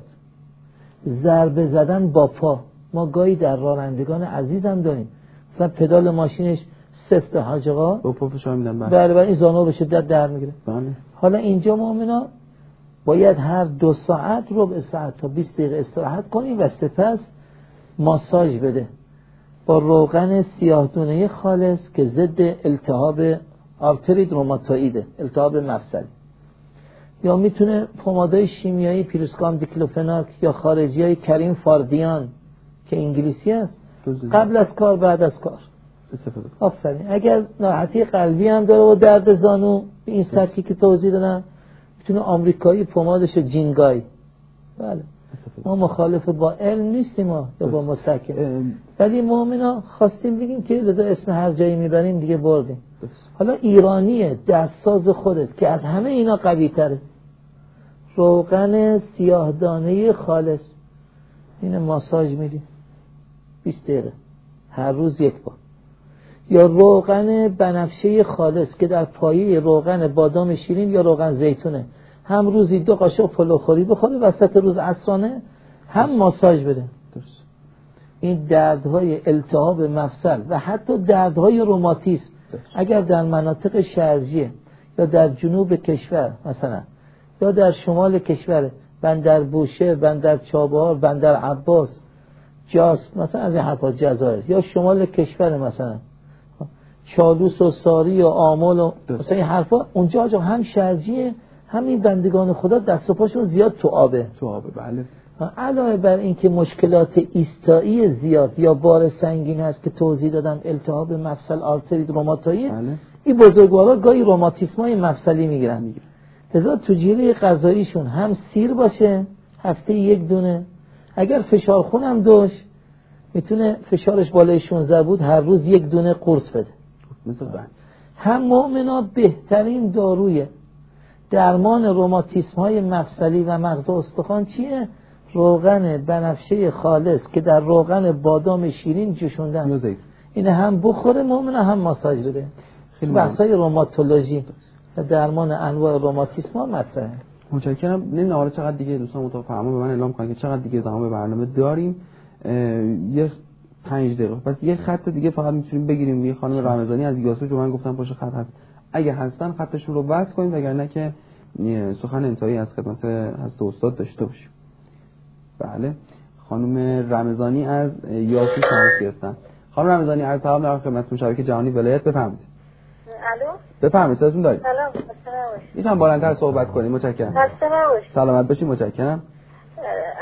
ضربه زدن با پا. ما گاهی در رانندگان عزیزم داریم. مثلا پدال ماشینش سفت حاج آقا. با پا فشار میدن بله. بله این زانو به شدت در می‌گیره. بله. حالا اینجا مؤمنا باید هر دو ساعت ربع ساعت تا 20 دقیقه استراحت کنیم و سپس ماساژ بده. با روغن سیاهدونه خالص که ضد التهاب آرترید روماتوئیده التهاب مفصلی یا می‌تونه پمادای شیمیایی پیروسکام دیکلوفناک یا خارجی های کریم فاردیان که انگلیسی است قبل از کار بعد از کار. آفرین. اگر ناحتی قلبی هم داره و درد زانو به این سطحی که توضیح دادم می‌تونه آمریکایی پمادش جینگای. بله. ما مخالف با علم نیستیم ما یا با مسکن. ولی مؤمنا خواستیم بگیم که لذا اسم هر جایی می‌بریم دیگه بردیم. حالا ایرانیه دستساز خودت که از همه اینا قوی تره روغن سیاهدانه خالص. این ماساژ میدیم 20 دقیقه. هر روز یک بار. یا روغن بنفشه خالص که در پایه روغن بادام شیرین یا روغن زیتونه. هم روزی دو قاشق پلوخوری بخوره وسط روز عصانه هم ماساژ بده. این دردهای التهاب مفصل و حتی دردهای روماتیسم. اگر در مناطق شرجیه یا در جنوب کشور مثلا یا در شمال کشور بندر بوشه بندر چابهار بندر عباس جاست مثلا از این حرفات جزایر. یا شمال کشور مثلا. چالوس و ساری و آمال و مثلا این حرفا. اونجا هم شرجیه همین بندگان خدا دست و پاشون زیاد تو آبه. تو آبه بله. علاوه بر اینکه مشکلات ایستایی زیاد یا بار سنگین هست که توضیح دادم التهاب مفصل آرترید روماتایی بله. این بزرگوارا گاهی روماتیسمای مفصلی می‌گیرن. می‌گیرن. لذا تو جیره غذاییشون هم سیر باشه هفته یک دونه. اگر فشار خونم داشت می‌تونه فشارش بالای 16 بود هر روز یک دونه قرص بده. هم مؤمنا بهترین داروی درمان روماتیسم های مفصلی و مغز استخوان چیه؟ روغن بنفشه خالص که در روغن بادام شیرین جوشوندن. این هم بخوره مؤمنه هم ماساژ بده. خیلی بحث های روماتولوژی. و درمان انواع روماتیسم ها مطرحه. متشکرم. نمی‌دونم حالا چقدر دیگه دوستان متفاهم به من اعلام کنید که چقدر دیگه زمان به برنامه داریم. یه 5 دقیقه. پس یه خط دیگه فقط می‌تونیم بگیریم. یه خانم رمضانی از یاسو که من گفتم پشت خط هست. اگه هستن خطشون رو بس کنیم وگرنه که سخن انتهایی از خدمت هست استاد داشته باشیم. بله. خانم رمضانی از یاسو تماس گرفتن. خانم رمضانی از سلام در خدمتتون. شبکه جهانی ولایت بفرمایید. الو؟ بفرمایید صداتون دارید؟ سلام می‌تونم بلندتر صحبت کنیم متشکرم. سلامت باشید متشکرم.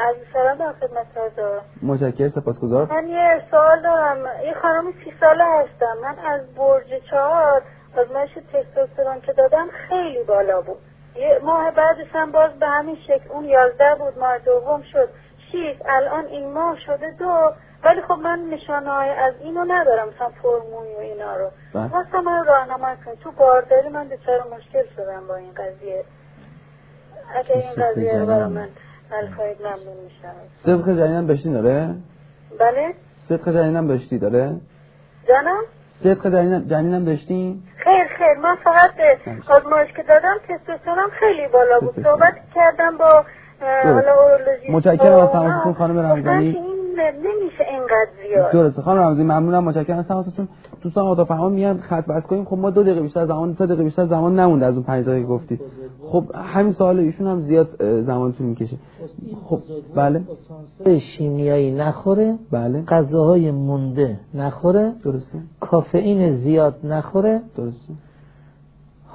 از سلام در خدمت حضور متشکرم سپاسگزارم. من یه سوال دارم. یه خانم سی ساله هستم. من از برج چهار آزمایش تستوسترون که دادم خیلی بالا بود. یه ماه بعدش هم باز به همین شکل اون یازده بود ماه دوم شد. شیش الان این ماه شده دو ولی خب من نشانه های از اینو ندارم مثلا فرمون و اینا رو. واسه من راهنمایی کن تو بارداری من دچار مشکل شدم با این قضیه؟ اگه این قضیه رو برای من حل کنید ممنون میشم. صدق جنینم بشتی داره؟ بله؟ صدق جنینم بشتی داره؟ جانم؟ صدق جنینم داشتی؟ خیر خیر. من فقط آزمایش که دادم تستوسترونم خیلی بالا بود. صحبت کردم با متشکرم از تماستون خانم رمضانی نمیشه اینقدر زیاد. درسته. خانم رمزی ممنونم. متشکرم از تماستون دوستان متفاهم میگن خط بس کنیم. خب ما دو دقیقه بیشتر زمان سه دقیقه بیشتر زمان نمونده از اون پنج دقیقه گفتید. خب همین سوال ایشون هم زیاد زمان طول می‌کشه. خب بله. شیمیایی نخوره. بله. غذاهای مونده نخوره. درسته. کافئین زیاد نخوره. درسته.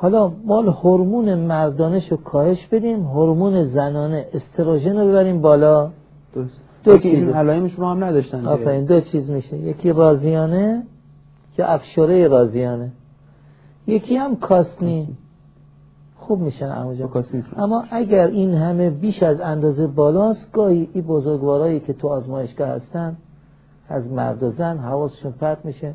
حالا مال هورمون مردانش رو کاهش بدیم هورمون زنانه استروژن رو ببریم بالا. درست. دو چیز. علائمش رو هم نداشتن آفرین دو چیز میشه. یکی رازیانه که افشاره رازیانه. یکی هم کاسنی خوب میشن اما اگر این همه بیش از اندازه بالاست گاهی این بزرگوارایی که تو آزمایشگاه هستن از مرد و زن حواسشون پرت میشه.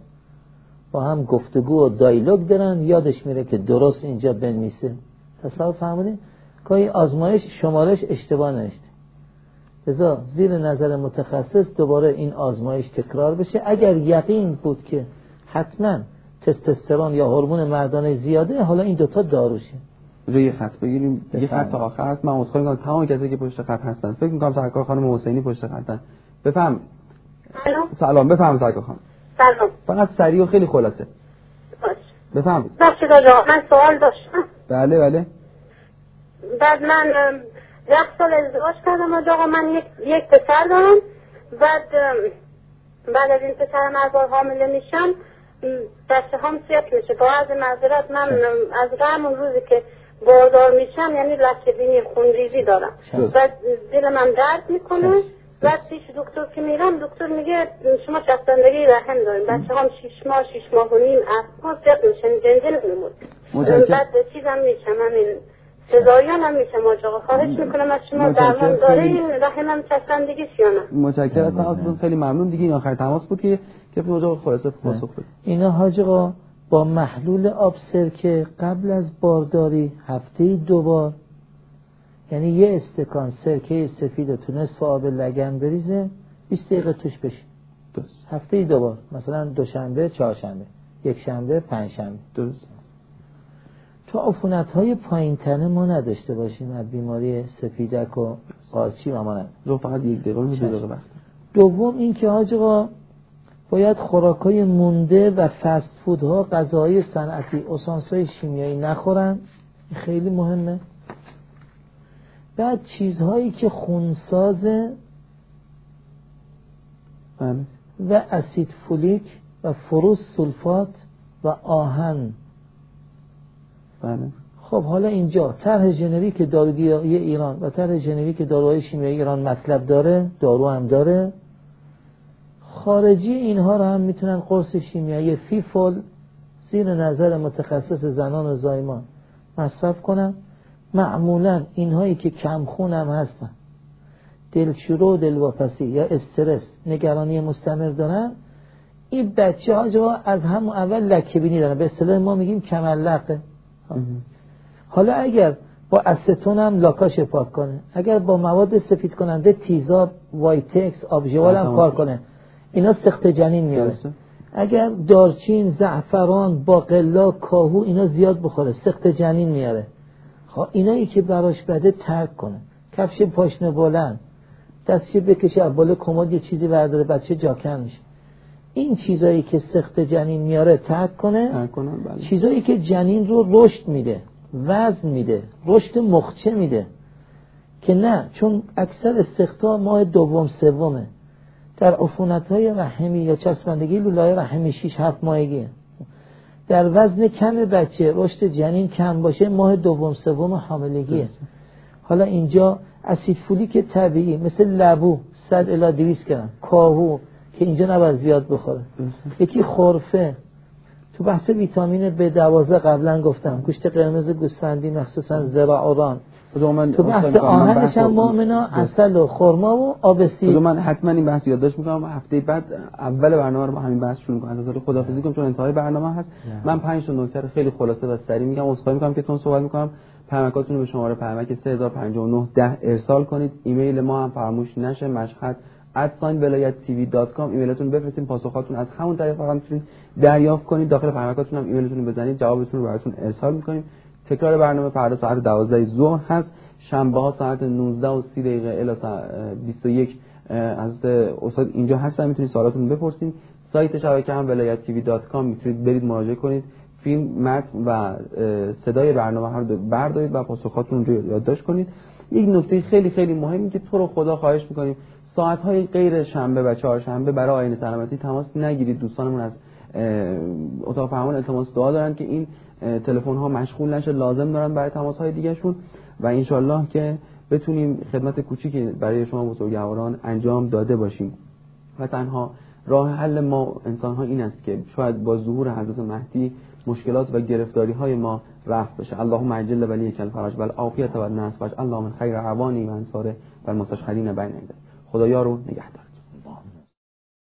با هم گفتگو و دایلوگ دارن. یادش میره که درست اینجا بنویسه. تصور فهمونی گاهی آزمایش شمارش اشتباه نشته لذا زیر نظر متخصص دوباره این آزمایش تکرار بشه. اگر یقین بود که حتما تستوسترون یا هورمون مردانه زیاده حالا این دوتا داروشه. روی خط بگیریم. یه خط آخر هست. من عذرخواهی می‌کنم تمام کسی که پشت خط هستن فکر می‌کنم سرکار خانم حسینی پشت خط هستن بفهم سلام بفهم سرکار خانم. سلام. فقط سریع و خیلی خلاصه. باش بفهمید. من سوال داشتم. بله بله. بعد من ده سال ازدواج کردم و آقا من یک, یک پسر دارم. بعد بعد از این پسرم از حامله میشم. دسته هم سیت میشه. با از معذرت من از غم اون روزی که باردار میشم یعنی لکه بینی خونریزی دارم. بعد دل من درد می‌کنه. بعد پیش دکتر که میرم دکتر میگه شما شستندگی رحم داریم بچه هم شیش ماه شیش ماه و نیم از سیت میشن جنجل میمود بعد چیزم میشم. همین سزایان هم میشه ماجاقا خواهش می‌کنم از شما. درمان داره این رحمم چستندگی سیانه متشکر از تماستون خیلی ممنون. دیگه این آخر تماس بود که که ماجاقا خلاصه پاسخ بده اینا حاجقا با محلول آب سرکه قبل از بارداری هفته دو بار یعنی یه استکان سرکه سفید تو نصف آب لگن بریزه 20 دقیقه توش بشین. درست. هفته دو بار. مثلا دوشنبه چهارشنبه. یک شنبه پنج شنبه درست. تا عفونت های پایین تنه ما نداشته باشیم از بیماری سفیدک و قارچی و مانند دو فقط یک دقیقه دو دقیقه وقت. دوم این که آقا باید خوراک های مونده و فست فود ها غذاهای صنعتی اسانس های شیمیایی نخورن. خیلی مهمه. بعد چیزهایی که خونسازه بله. و اسید فولیک و فروس سولفات و آهن. بله. خب حالا اینجا طرح ژنریک داروگیری ایران و طرح ژنریک داروهای شیمیایی ایران مطلب داره دارو هم داره. خارجی اینها رو هم می‌تونن قرص شیمیایی فیفول زیر نظر متخصص زنان و زایمان مصرف کنن. معمولا اینهایی که کمخون هم هستن. دلشورو و دلواپسی یا استرس نگرانی مستمر دارن. این بچه ها از همون اول لکه بینی دارن. به اصطلاح ما میگیم کمر حالا اگر با استون هم لاکاش پاک کنه اگر با مواد سفید کننده تیزاب وایتکس آب ژاول هم کار کنه اینا سقط جنین میاره. اگر دارچین زعفران باقلا کاهو اینا زیاد بخوره سقط جنین میاره. اینایی که براش بده ترک کنه. کفش پاشنه بلند. دستش بکشه بالا کمد یه چیزی برداره بچه جاکن میشه. این چیزایی که سخت جنین میاره ترک کنه؟ ترک بله. چیزایی که جنین رو رشد میده وزن میده رشد مخچه میده. که نه چون اکثر استختا ماه دوم سومه. در عفونت های رحمی یا چسبندگی لولای رحمی 6 7 ماهگی در وزن کم بچه رشد جنین کم باشه ماه دوم سوم حاملگیه. حالا اینجا اسید فولیک طبیعی مثل لبو 100 الی 200 گرم. کاهو که اینجا نباید زیاد بخوره. یکی خورفه. تو بحث ویتامین B12 قبلا گفتم. گوشت قرمز گوسفندی مخصوصا زراعران. تو بحث آهنش هم مؤمنا اصل و خرما و آب سیر من حتما این بحث یادداشت می‌کنم. هفته بعد اول برنامه رو با همین بحث شروع کنم از خدافظی کنم چون انتهای برنامه هست. من 5 تا نکته خیلی خلاصه و سریع میگم. عذرخواهی می‌کنم که تون صحبت می‌کنم. پیامکاتون رو به شماره پیامک 3059 10 ارسال کنید. ایمیل ما هم فراموش نشه. مشهد at sign ولایت TV dot com. ایمیلتون بفرستین. پاسخاتون از همون طریق فقط می‌تونید دریافت کنید. داخل پیامکاتون هم ایمیلتون رو بزنید. جوابتون رو براتون ارسال می‌کنیم. تکرار برنامه فردا ساعت 12 ظهر هست؟ شنبه ها ساعت 19 و 30 دقیقه الی 21 از استاد اینجا هستن می‌تونید سوالاتون بپرسید سایت شبکه هم ولایت TV dot com. می‌تونید برید مراجعه کنید. فیلم متن و صدای برنامه ها رو بردارید و پاسخاتون اونجا یادداشت کنید. یک نکته خیلی خیلی مهمی که تو رو خدا خواهش می‌کنیم. ساعت های غیر شنبه و چهارشنبه برای آینه سلامتی تماس نگیرید. دوستانمون از اتاق فرمان التماس دعا دارن که این تلفن ها مشغول نشه لازم دارن برای تماس های دیگهشون. و انشالله که بتونیم خدمت کوچیکی برای شما بزرگواران انجام داده باشیم. و تنها راه حل ما انسان ها این است که شاید با ظهور حضرت مهدی مشکلات و گرفتاری های ما رفت بشه. اللهم عجل ولی کل فرج و العافیت و و اللهم خیر عوانی و انصار و المستشهدین بین خدایا رو نگهدار.